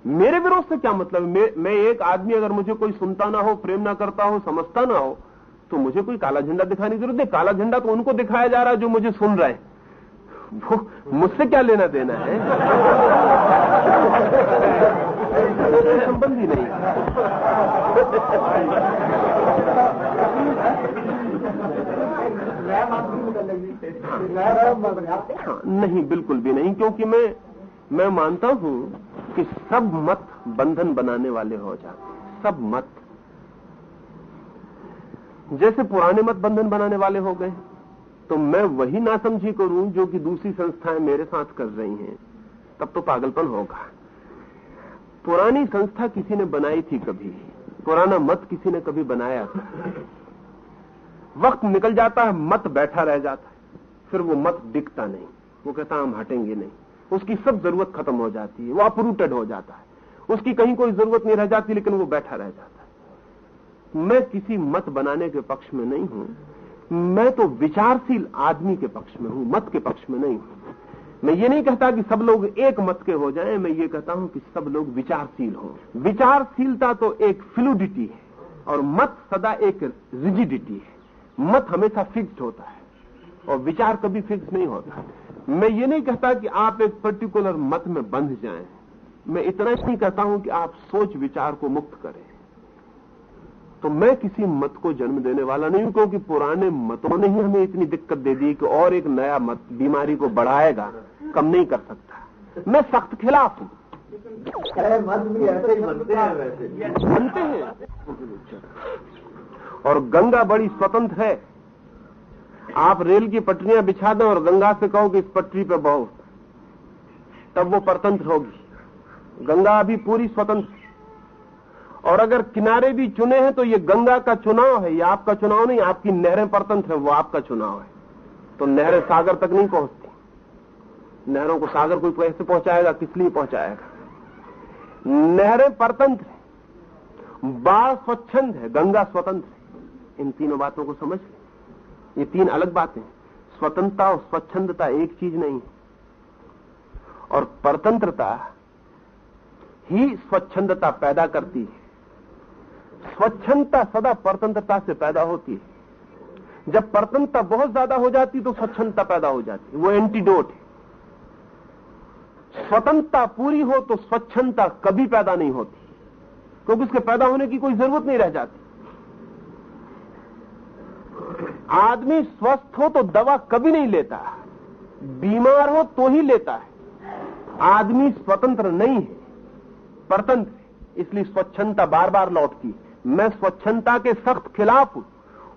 [SPEAKER 3] मेरे विरोध से क्या मतलब मैं, मैं एक आदमी अगर मुझे कोई सुनता ना हो प्रेम ना करता हो समझता ना हो तो मुझे कोई काला झंडा दिखाने की ज़रूरत है काला झंडा तो उनको दिखाया जा रहा है जो मुझे सुन रहे हैं। वो मुझसे क्या लेना देना है? संबंध नहीं। हाँ, नहीं बिल्कुल भी नहीं क्योंकि मैं मैं मानता हूँ कि सब मत बंधन बनाने वाले हो जाते सब मत जैसे पुराने मत बंधन बनाने वाले हो गए तो मैं वही नासमझी करूँ जो कि दूसरी संस्थाएँ मेरे साथ कर रही हैं। तब तो पागलपन होगा। पुरानी संस्था किसी ने बनाई थी कभी, पुराना मत किसी ने कभी बनाया था। वक्त निकल जाता है, मत बैठा रह जाता है। फिर वो मत दिखता नहीं, वो कहता हम हटेंगे नहीं। उसकी सब ज़रूरत खत्म हो जाती है, वो अपरूटेड हो जाता है। उसकी कहीं कोई ज़रूरत नहीं रह जाती, लेकिन वो बैठा रह जाता मैं किसी मत बनाने के पक्ष में नहीं हूँ। मैं तो विचारशील आदमी के पक्ष में हूँ, मत के पक्ष में नहीं हूँ। मैं ये नहीं कहता कि सब लोग एक मत के हो जाएँ, मैं ये कहता हूँ कि सब लोग विचारशील हो। विचारशीलता तो एक फ्लूडिटी है, और मत सदा एक रिजिडिटी है। मत हमेशा फिक्स्ड होता है, और विचार कभी फिक्स नहीं होता। मैं ये नहीं कहता कि आप एक पर्टिकुलर मत में बंध जाएँ। मैं इतना ही कहता हूँ कि आप सोच विचार को मुक्त करें। तो मैं किसी मत को जन्म देने वाला नहीं हूँ क्योंकि पुराने मतों ने ही हमें इतनी दिक्कत दे दी कि और एक नया मत बीमारी को बढ़ाएगा कम नहीं कर सकता। मैं सख्त खिलाफ हूँ।
[SPEAKER 5] मत भी ऐसे ही बनते हैं वैसे।
[SPEAKER 3] बनते हैं। और गंगा बड़ी स्वतंत्र है। आप रेल की पटरियाँ बिछा दें और गंगा से कहो कि इस पटरी पर बहो। तब वो परतंत्र होगी। गंगा अभी पूरी स्वतंत्र और अगर किनारे भी चुने हैं तो ये गंगा का चुनाव है। ये आपका चुनाव नहीं, आपकी नहरें परतंत्र है, वो आपका चुनाव है। तो नहरें सागर तक नहीं पहुँचती। नहरों को सागर कोई कैसे पहुंचाएगा, किस लिए पहुंचाएगा? नहरें परतंत्र है, बाढ़ स्वच्छंद है, गंगा स्वतंत्र है। इन तीनों बातों को समझ ये तीन अलग बातें स्वतंत्रता और स्वच्छंदता एक चीज़ नहीं है। और परतंत्रता ही स्वच्छंदता पैदा करती है। स्वच्छंदता सदा परतंत्रता से पैदा होती है। जब परतंत्रता बहुत ज़्यादा हो जाती तो स्वच्छंदता पैदा हो जाती है। वो एंटीडोट है। स्वतंत्रता पूरी हो तो स्वच्छंदता कभी पैदा नहीं होती। क्योंकि उसके पैदा होने की कोई ज़रूरत नहीं रह जाती। आदमी स्वस्थ हो तो दवा कभी नहीं लेता। बीमार हो तो ही लेता है। आदमी स्वतंत्र नहीं है। परतंत्र इसलिए स्वच्छंदता बार बार लौटती मैं स्वच्छंदता के सख्त खिलाफ हूँ।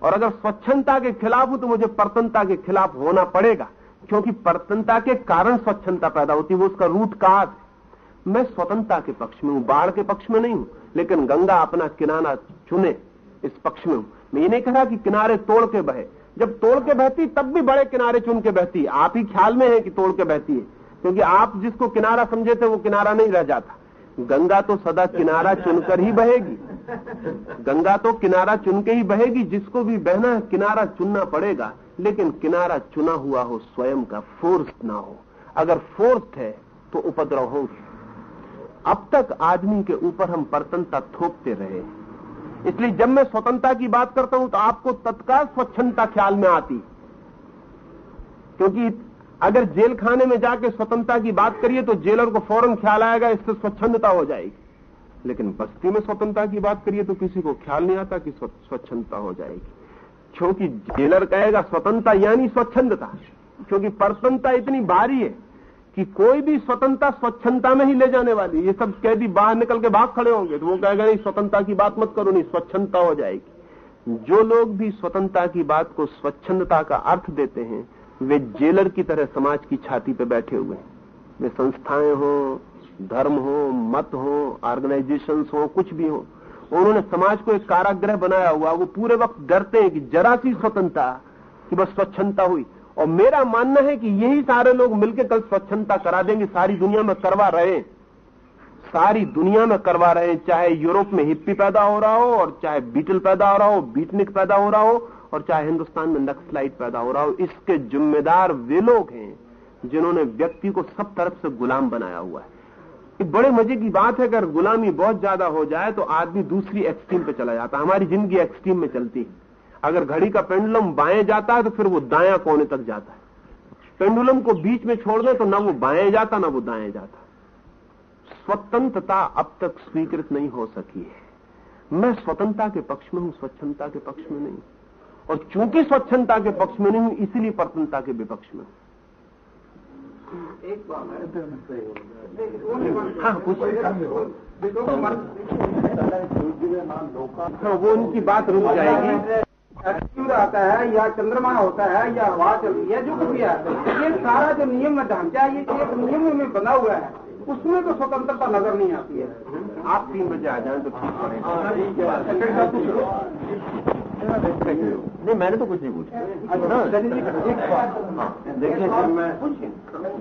[SPEAKER 3] और अगर स्वच्छंदता के खिलाफ हूँ तो मुझे परतंत्रता के खिलाफ होना पड़ेगा। क्योंकि परतंत्रता के कारण स्वच्छंदता पैदा होती है, वो उसका रूट काज है। मैं स्वतंत्रता के पक्ष में हूँ, बाढ़ के पक्ष में नहीं हूँ, लेकिन गंगा अपना किनारा चुने, इस पक्ष में हूँ। मैं ये नहीं कह रहा कि किनारे तोड़ के बहे। जब तोड़ के बहती, तब भी बड़े किनारे चुन के बहती। आप ही ख्याल में है कि तोड़ के बहती है। क्योंकि आप जिसको किनारा समझे थे, वो किनारा नहीं रह जाता। गंगा तो सदा किनारा चुनकर ही बहेगी। गंगा तो किनारा चुन के ही बहेगी, जिसको भी बहना है, किनारा चुनना पड़ेगा। लेकिन किनारा चुना हुआ हो, स्वयं का फोर्स ना हो। अगर फोर्स है तो उपद्रव होगी। अब तक आदमी के ऊपर हम परतनता थोपते रहे इसलिए जब मैं स्वतंत्रता की बात करता हूँ तो आपको तत्काल स्वच्छंदता ख्याल में आती। क्योंकि अगर जेल खाने में जाके स्वतंत्रता की बात करिए तो जेलर को फ़ौरन ख्याल आएगा, इससे स्वच्छंदता हो जाएगी। लेकिन बस्ती में स्वतंत्रता की बात करिए तो किसी को ख्याल नहीं आता कि स्वच्छंदता हो जाएगी। क्योंकि जेलर कहेगा, स्वतंत्रता यानी स्वच्छंदता। क्योंकि परतंत्रता इतनी भारी है कि कोई भी स्वतंत्रता स्वच्छंदता में ही ले जाने वाली ये सब कैदी बाहर निकल के भाग खड़े होंगे तो वो कहेगा, नहीं, स्वतंत्रता की बात मत करो, नहीं, स्वच्छंदता हो जाएगी। जो लोग भी स्वतंत्रता की बात को स्वच्छंदता का अर्थ देते हैं वे जेलर की तरह समाज की छाती पर बैठे हुए हैं। वे संस्थाएँ हो, धर्म हो, मत हो ऑर्गेनाइजेशन हो, कुछ भी हो। उन्होंने समाज को एक कारागृह बनाया हुआ। वो पूरे वक्त डरते हैं कि जरा सी स्वतंत्रता, कि बस स्वच्छंदता हुई। और मेरा मानना है कि यही सारे लोग मिलकर कल स्वच्छंदता करा देंगे। सारी दुनिया में करवा रहे सारी दुनिया में करवा रहे चाहे यूरोप में हिप्पी पैदा हो रहा हो, और चाहे बीटल पैदा हो रहा हो बीटनिक पैदा हो रहा हो और चाहे हिंदुस्तान में नक्सलाइट पैदा हो रहा हो, इसके जिम्मेदार वे लोग हैं जिन्होंने व्यक्ति को सब तरफ़ से गुलाम बनाया हुआ है। एक बड़े मज़े की बात है, अगर गुलामी बहुत ज़्यादा हो जाए तो आदमी दूसरी एक्सट्रीम पे चला जाता है। हमारी ज़िंदगी एक्सट्रीम में चलती है। अगर घड़ी का पेंडुलम बाएँ जाता है तो फिर वो दाया कोने तक जाता है। पेंडुलम को बीच में छोड़ दे तो ना वो बाएँ जाता, ना वो दाएँ जाता। स्वतंत्रता अब तक स्वीकृत नहीं हो सकी है। मैं स्वतंत्रता के पक्ष में हूँ स्वच्छंदता के पक्ष में नहीं। और चूँकि स्वच्छंदता के पक्ष में नहीं हूँ इसीलिए प्रसन्नता के विपक्ष में। हूँ
[SPEAKER 2] एक बात हाँ।
[SPEAKER 3] कुछ हाँ। वो उनकी बात रुक जाएगी।
[SPEAKER 2] सूर्य आता है या चंद्रमा होता है या हवा चलती है जो कुछ भी है। ये सारा जो नियम में ढांचा है ये एक नियम में बना हुआ है। उसमें तो स्वतंत्रता नज़र नहीं आती है।
[SPEAKER 3] आप तीन बजे आ जाए तो ठीक पड़ेगा
[SPEAKER 4] नहीं मैंने तो कुछ नहीं पूछा। देखिए जब मैं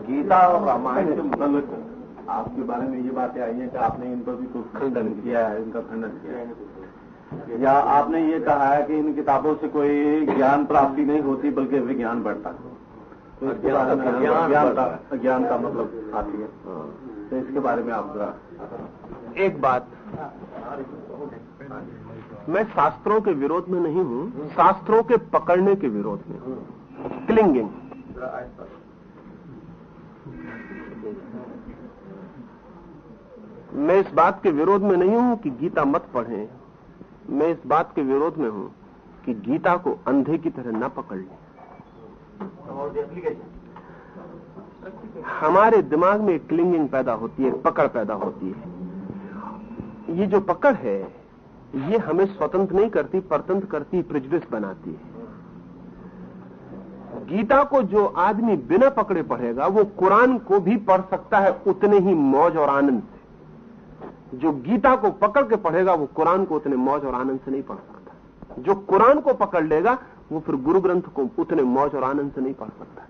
[SPEAKER 4] गीता और रामायण से मुतलक आपके बारे में ये बातें आई हैं कि आपने इन पर भी कुछ खंडन किया है इनका खंडन किया है। या आपने ये कहा है कि इन किताबों से कोई ज्ञान प्राप्ति नहीं होती बल्कि विज्ञान बढ़ता है। तो ज्ञान का ज्ञान का मतलब आती है। तो इसके बारे में आप जरा
[SPEAKER 3] एक बात। मैं शास्त्रों के विरोध में नहीं हूँ, शास्त्रों के पकड़ने के विरोध में हूँ। क्लिंगिंग मैं इस बात के विरोध में नहीं हूँ कि गीता मत पढ़ें। मैं इस बात के विरोध में हूँ कि गीता को अंधे की तरह न पकड़ लें। हमारे दिमाग में क्लिंगिंग पैदा होती है पकड़ पैदा होती है। ये जो पकड़ है ये हमें स्वतंत्र नहीं करती, परतंत्र करती प्रिजविस बनाती है। गीता को जो आदमी बिना पकड़े पढ़ेगा, वो कुरान को भी पढ़ सकता है उतने ही मौज और आनंद से। जो गीता को पकड़ के पढ़ेगा, वो कुरान को उतने मौज और आनंद से नहीं पढ़ सकता। जो कुरान को पकड़ लेगा, वो फिर गुरु ग्रंथ को उतने मौज और आनंद से नहीं पढ़ सकता।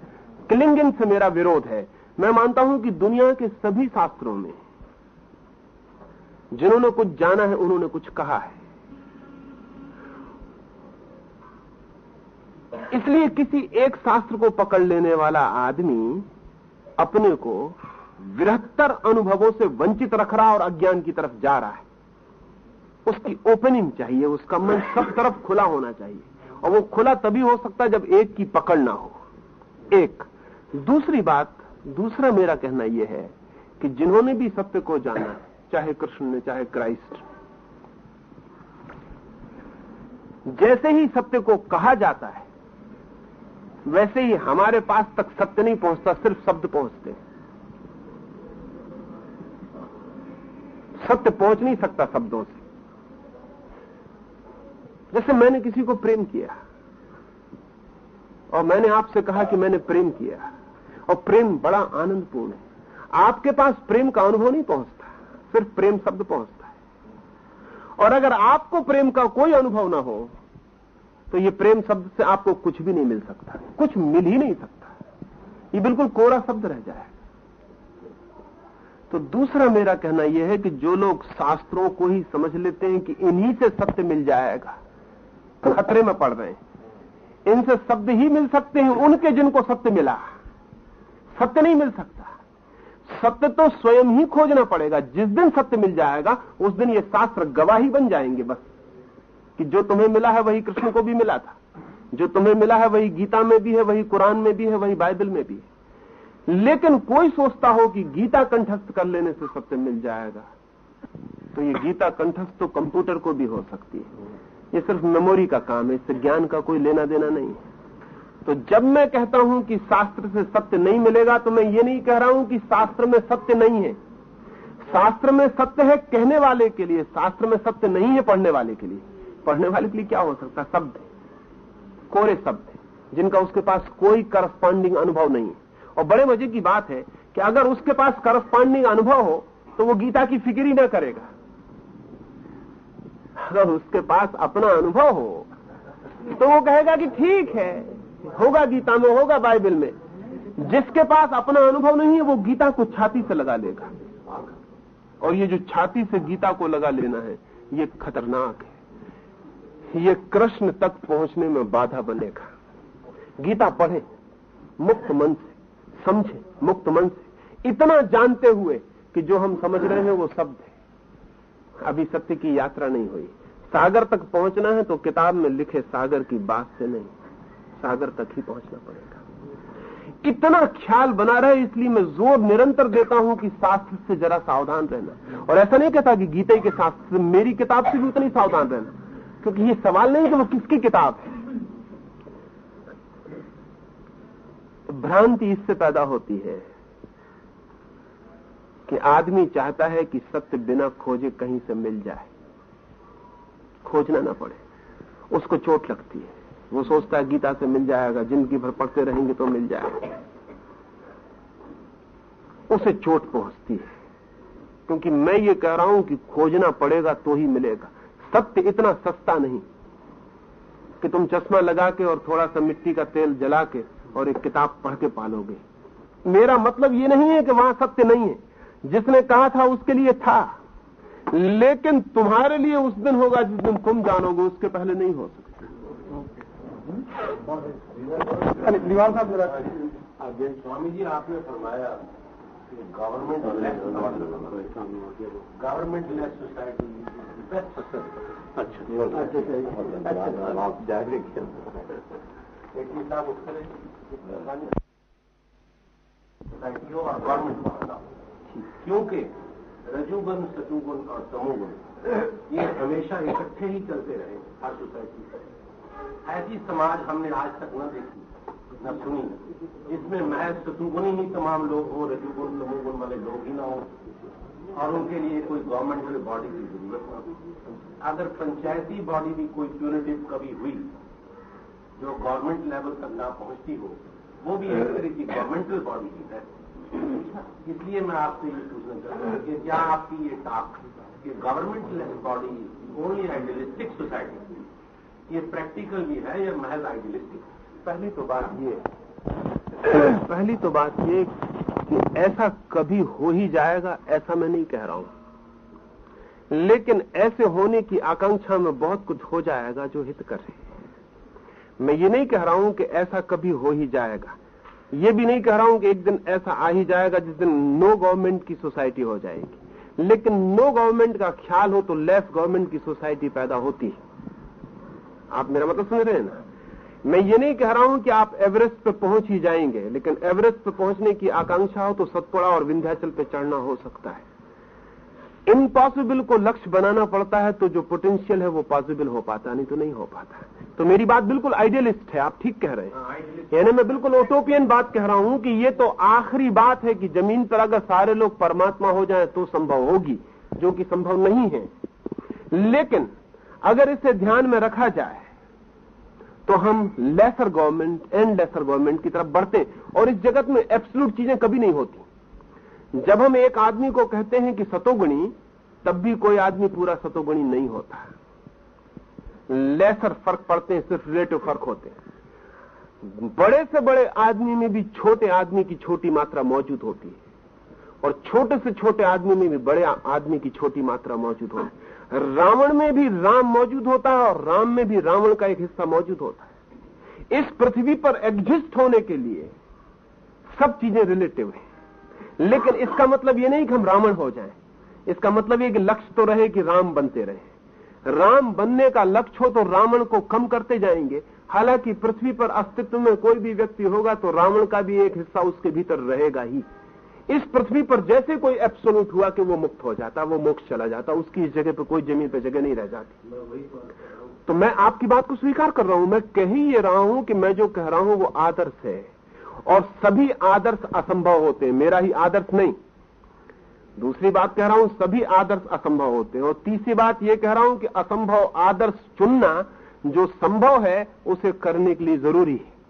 [SPEAKER 3] क्लिंगिंग से मेरा विरोध है। मैं मानता हूँ कि दुनिया के सभी शास्त्रों में जिन्होंने कुछ जाना है, उन्होंने कुछ कहा है। इसलिए किसी एक शास्त्र को पकड़ लेने वाला आदमी अपने को बृहत्तर अनुभवों से वंचित रख रहा और अज्ञान की तरफ़ जा रहा है। उसकी ओपनिंग चाहिए, उसका मन सब तरफ़ खुला होना चाहिए। और वो खुला तभी हो सकता है जब एक की पकड़ ना हो। एक, दूसरी बात, दूसरा मेरा कहना यह है कि जिन्होंने भी सत्य को जाना है चाहे कृष्ण ने, चाहे क्राइस्ट। जैसे ही सत्य को कहा जाता है, वैसे ही हमारे पास तक सत्य नहीं पहुँचता, सिर्फ़ शब्द पहुँचते सत्य पहुँच नहीं सकता शब्दों से। जैसे मैंने किसी को प्रेम किया, और मैंने आपसे कहा कि मैंने प्रेम किया, और प्रेम बड़ा आनंदपूर्ण है। आपके पास प्रेम का अनुभव नहीं पहुँचता। सिर्फ़ प्रेम शब्द पहुँचता है। और अगर आपको प्रेम का कोई अनुभव ना हो तो ये प्रेम शब्द से आपको कुछ भी नहीं मिल सकता। कुछ मिल ही नहीं सकता। ये बिल्कुल कोरा शब्द रह जाए। तो दूसरा मेरा कहना यह है कि जो लोग शास्त्रों को ही समझ लेते हैं कि इन्हीं से सत्य मिल जाएगा, खतरे में पड़ रहे हैं। इनसे शब्द ही मिल सकते हैं, उनके जिनको सत्य मिला, सत्य नहीं मिल सकता। सत्य तो स्वयं ही खोजना पड़ेगा। जिस दिन सत्य मिल जाएगा, उस दिन ये शास्त्र गवाही बन जाएँगे बस। कि जो तुम्हें मिला है वही कृष्ण को भी मिला था। जो तुम्हें मिला है वही गीता में भी है, वही कुरान में भी है, वही बाइबल में भी है। लेकिन कोई सोचता हो कि गीता कंठस्थ कर लेने से सत्य मिल जाएगा तो ये गीता कंठस्थ तो कंप्यूटर को भी हो सकती है। ये सिर्फ़ मेमोरी का काम है, इससे ज्ञान का कोई लेना देना नहीं है। तो जब मैं कहता हूँ कि शास्त्र से सत्य नहीं मिलेगा तो मैं ये नहीं कह रहा हूँ कि शास्त्र में सत्य नहीं है। शास्त्र में सत्य है कहने वाले के लिए, शास्त्र में सत्य नहीं है पढ़ने वाले के लिए। पढ़ने वाले के लिए क्या हो सकता है? शब्द कोरे शब्द जिनका उसके पास कोई करस्पॉन्डिंग अनुभव नहीं है। और बड़े मज़े की बात है कि अगर उसके पास करस्पॉन्डिंग अनुभव हो तो वो गीता की फ़िक्र ही ना करेगा। अगर उसके पास अपना अनुभव हो तो वो कहेगा कि ठीक है। होगा गीता में, होगा बाइबल में। जिसके पास अपना अनुभव नहीं है, वो गीता को छाती से लगा लेगा। और ये जो छाती से गीता को लगा लेना है, ये खतरनाक है। ये कृष्ण तक पहुँचने में बाधा बनेगा। गीता पढ़े, मुक्त मन से, समझे, मुक्त मन से। इतना जानते हुए कि जो हम समझ रहे हैं, वो शब्द है। अभी सत्य की यात्रा नहीं हुई। सागर तक पहुँचना है तो किताब में लिखे सागर की बात से नहीं। सागर तक ही पहुँचना पड़ेगा। इतना ख्याल बना रहे इसलिए मैं ज़ोर निरंतर देता हूँ कि शास्त्र से जरा सावधान रहना। और ऐसा नहीं कहता कि गीता के शास्त्र से मेरी किताब से भी उतनी सावधान रहना। क्योंकि ये सवाल नहीं कि वो किसकी किताब है। भ्रांति इससे पैदा होती है कि आदमी चाहता है कि सत्य बिना खोजे कहीं से मिल जाए। खोजना ना पड़े, उसको चोट लगती है। वो सोचता है गीता से मिल जाएगा, ज़िंदगी भर पढ़ते रहेंगे तो मिल जाएगा। उसे चोट पहुँचती है, क्योंकि मैं ये कह रहा हूँ कि खोजना पड़ेगा तो ही मिलेगा। सत्य इतना सस्ता नहीं कि तुम चश्मा लगा के और थोड़ा सा मिट्टी का तेल जला के और एक किताब पढ़ के पालोगे। मेरा मतलब ये नहीं है कि वहाँ सत्य नहीं है। जिसने कहा था उसके लिए था, लेकिन तुम्हारे लिए उस दिन होगा जिस दिन तुम जानोगे, उसके पहले नहीं हो सकता।
[SPEAKER 2] दीवार साहब मेरा
[SPEAKER 6] स्वामी जी आपने फरमाया गवर्नमेंट गवर्नमेंट लेस सोसाइटी अच्छा आप ज़ाहिर एक किताब उत्तर सोसाइटी हो। और गवर्नमेंट क्योंकि रजुगुण सतुगुण और तमोगुण ये हमेशा इकट्ठे ही चलते रहे हर सोसाइटी में। ऐसी समाज हमने आज तक न देखी, न सुनी। जिसमें महज सतुगुण ही तमाम लोग हो, रजुगुण तमोगुण वाले लोग ही ना हो। और उनके लिए कोई गवर्नमेंटल बॉडी की ज़रूरत हो। अगर पंचायती बॉडी भी कोई प्यूनिटिव कभी हुई, जो गवर्नमेंट लेवल तक ना पहुँचती हो, वो भी एक तरह की गवर्नमेंटल बॉडी ही है। इसलिए मैं आपसे ये पूछना चाहता हूँ कि क्या आपकी ये टाक कि government body only idealistic society ये प्रैक्टिकल भी है या महज आइडियलिस्टिक
[SPEAKER 3] पहली तो बात ये पहली तो बात ये कि ऐसा कभी हो ही जाएगा ऐसा मैं नहीं कह रहा हूँ। लेकिन ऐसे होने की आकांक्षा में बहुत कुछ हो जाएगा जो हित कर है। मैं ये नहीं कह रहा हूँ कि ऐसा कभी हो ही जाएगा। ये भी नहीं कह रहा हूँ कि एक दिन ऐसा आ ही जाएगा जिस दिन नो गवर्नमेंट की सोसाइटी हो जाएगी। लेकिन नो गवर्नमेंट का ख्याल हो तो लेस गवर्नमेंट की सोसाइटी पैदा होती है। आप मेरा मतलब सुन रहे हैं ना? मैं ये नहीं कह रहा हूँ कि आप एवरेस्ट पे पहुँच ही जाएँगे लेकिन एवरेस्ट पे पहुँचने की आकांक्षा हो तो सतपुड़ा और विंध्याचल पे चढ़ना हो सकता है। इम्पॉसिबल को लक्ष्य बनाना पड़ता है तो जो पोटेंशियल है वो पॉसिबल हो पाता नहीं तो नहीं हो पाता तो मेरी बात बिल्कुल आइडियलिस्ट है आप ठीक कह रहे हैं। यानी मैं बिल्कुल ओटोपियन बात कह रहा हूँ कि ये तो आखिरी बात है कि ज़मीन पर अगर सारे लोग परमात्मा हो जाए तो संभव होगी जो कि संभव नहीं है। लेकिन अगर इसे ध्यान में रखा जाए तो हम lesser government and lesser government की तरफ़ बढ़ते और इस जगत में एब्सोलूट चीज़ें कभी नहीं होती। जब हम एक आदमी को कहते हैं कि सतोगुणी, तब भी कोई आदमी पूरा सतोगुणी नहीं होता। लेसर फ़र्क पड़ते हैं, सिर्फ़ रिलेटिव फ़र्क होते हैं। बड़े से बड़े आदमी में भी छोटे आदमी की छोटी मात्रा मौजूद होती है। और छोटे से छोटे आदमी में भी बड़े आदमी की छोटी मात्रा मौजूद होती है। रावण में भी राम मौजूद होता है और राम में भी रावण का एक हिस्सा मौजूद होता है। इस पृथ्वी पर एग्जिस्ट होने के लिए सब चीज़ें रिलेटिव हैं। लेकिन इसका मतलब ये नहीं कि हम रावण हो जाएँ। इसका मतलब ये कि लक्ष्य तो रहे कि राम बनते रहे। राम बनने का लक्ष्य हो तो रावण को कम करते जाएँगे। हालाँकि पृथ्वी पर अस्तित्व में कोई भी व्यक्ति होगा तो रावण का भी एक हिस्सा उसके भीतर रहेगा ही। इस पृथ्वी पर जैसे कोई एब्सोल्यूट हुआ कि वो मुक्त हो जाता, वो मोक्ष चला जाता, उसकी इस जगह पर कोई ज़मीन पर जगह नहीं रह जाती। तो मैं आपकी बात को स्वीकार कर रहा हूँ, मैं कह ही ये रहा हूँ कि मैं जो कह रहा हूँ वो आदर्श है। और सभी आदर्श असंभव होते हैं, मेरा ही आदर्श नहीं। दूसरी बात कह रहा हूँ, सभी आदर्श असंभव होते हैं। और तीसरी बात यह कह रहा हूँ कि असंभव आदर्श चुनना जो संभव है, उसे करने के लिए ज़रूरी है।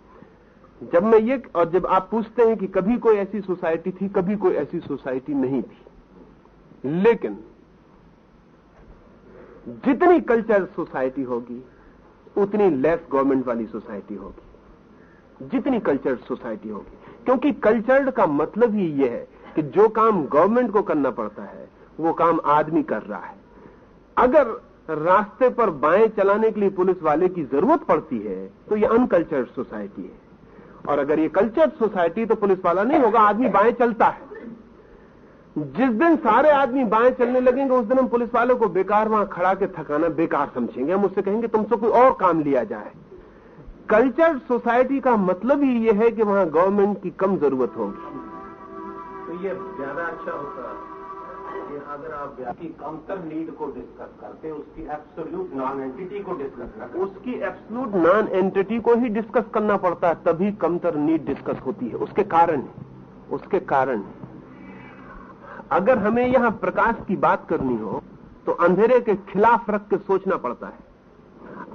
[SPEAKER 3] जब मैं ये, और जब आप पूछते हैं कि कभी कोई ऐसी सोसाइटी थी, कभी कोई ऐसी सोसाइटी नहीं थी। लेकिन, जितनी कल्चर सोसाइटी होगी, उतनी लेस गवर्नमेंट वाली सोसाइटी होगी। जितनी कल्चर्ड सोसाइटी होगी। क्योंकि कल्चर्ड का मतलब ही यह है कि जो काम गवर्नमेंट को करना पड़ता है, वो काम आदमी कर रहा है। अगर रास्ते पर बाएँ चलाने के लिए पुलिस वाले की ज़रूरत पड़ती है तो ये अनकल्चर्ड सोसाइटी है। और अगर ये कल्चर्ड सोसाइटी तो पुलिस वाला नहीं होगा, आदमी बाएँ चलता है। जिस दिन सारे आदमी बाएँ चलने लगेंगे, उस दिन हम पुलिस वालों को बेकार वहाँ खड़ा के थकाना बेकार समझेंगे। हम उससे कहेंगे तुमसे कोई और काम लिया जाए। कल्चर सोसाइटी का मतलब ही यह है कि वहाँ गवर्नमेंट की कम ज़रूरत होगी।
[SPEAKER 4] तो ये ज़्यादा अच्छा होता। कि अगर आप की कमतर नीड को डिस्कस करते उसकी एब्सोल्यूट नॉन एंटिटी को डिस्कस करते
[SPEAKER 3] उसकी एब्सोल्यूट नॉन एंटिटी को ही डिस्कस करना पड़ता है, तभी कमतर नीड डिस्कस होती है। उसके कारण उसके कारण अगर हमें यहाँ प्रकाश की बात करनी हो तो अंधेरे के खिलाफ रख के सोचना पड़ता है।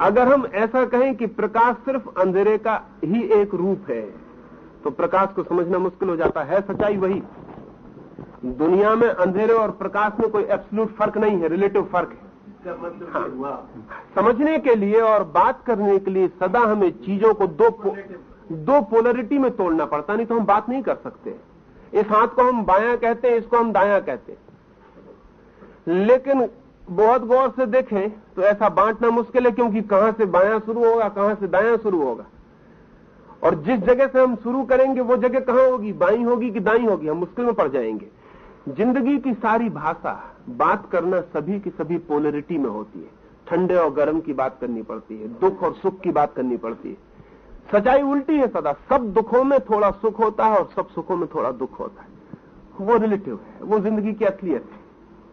[SPEAKER 3] अगर हम ऐसा कहें कि प्रकाश सिर्फ़ अंधेरे का ही एक रूप है तो प्रकाश को समझना मुश्किल हो जाता है सच्चाई वही। दुनिया में अंधेरे और प्रकाश में कोई एब्सोल्यूट फ़र्क नहीं है रिलेटिव फ़र्क है।
[SPEAKER 4] मतलब
[SPEAKER 3] हाँ। समझने के लिए और बात करने के लिए सदा हमें चीज़ों को दो पो, दो पोलरिटी में तोड़ना पड़ता नहीं तो हम बात नहीं कर सकते। इस हाथ को हम बायां कहते हैं इसको हम दायां कहते हैं। लेकिन बहुत गौर से देखें तो ऐसा बांटना मुश्किल है क्योंकि कहाँ से बायां शुरू होगा कहाँ से दायां शुरू होगा। और जिस जगह से हम शुरू करेंगे वो जगह कहाँ होगी? बाई होगी कि दाई होगी? हम मुश्किल में पड़ जाएँगे। ज़िंदगी की सारी भाषा बात करना सभी की सभी पोलरिटी में होती है। ठंडे और गर्म की बात करनी पड़ती है, दुख और सुख की बात करनी पड़ती है। सच्चाई उल्टी है सदा। सब दुखों में थोड़ा सुख होता है और सब सुखों में थोड़ा दुख होता है। वो रिलेटिव है, वो ज़िंदगी की असलियत है।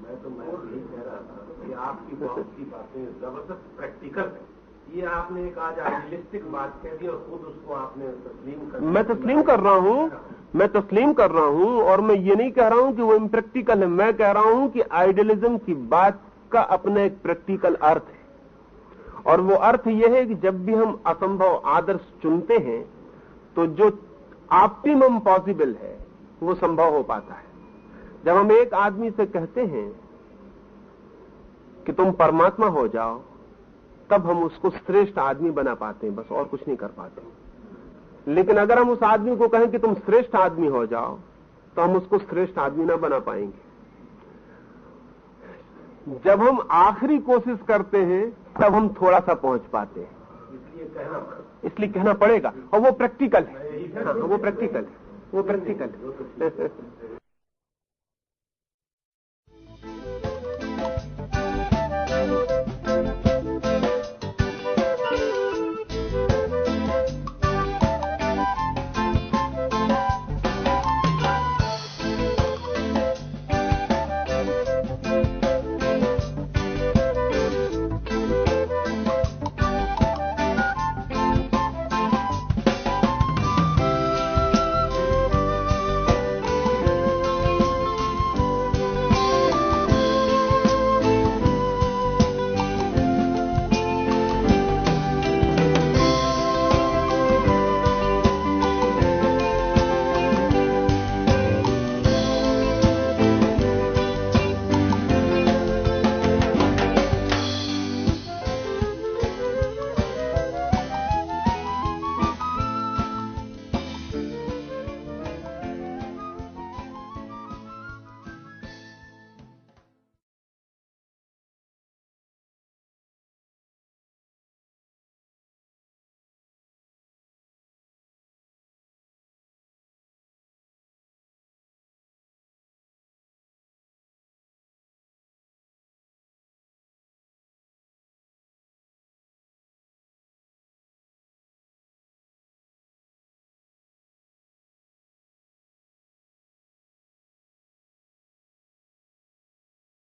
[SPEAKER 4] मैं तो मैं यही कह रहा था कि आपकी बहुत सी बातें ज़बरदस्त प्रैक्टिकल है। ये आपने एक आज आइडियलिस्टिक बात कह दी और खुद उसको आपने तस्लीम कर
[SPEAKER 3] मैं तस्लीम कर रहा हूँ, मैं तस्लीम कर रहा हूँ और मैं ये नहीं कह रहा हूँ कि वो इम्प्रैक्टिकल है। मैं कह रहा हूँ कि आइडियलिज्म की बात का अपना एक प्रैक्टिकल अर्थ है। और वो अर्थ यह है कि जब भी हम असंभव आदर्श चुनते हैं तो जो ऑप्टिमम पॉसिबल है, वो संभव हो पाता है। जब हम एक आदमी से कहते हैं कि तुम परमात्मा हो जाओ तब हम उसको श्रेष्ठ आदमी बना पाते हैं? बस और कुछ नहीं कर पाते। लेकिन अगर हम उस आदमी को कहें कि तुम श्रेष्ठ आदमी हो जाओ तो हम उसको श्रेष्ठ आदमी ना बना पाएँगे। जब हम आखिरी कोशिश करते हैं तब हम थोड़ा सा पहुँच पाते हैं।
[SPEAKER 4] इसलिए कहना
[SPEAKER 3] पड़ेगा और वो प्रैक्टिकल है। हाँ, वो प्रैक्टिकल है वो प्रैक्टिकल है।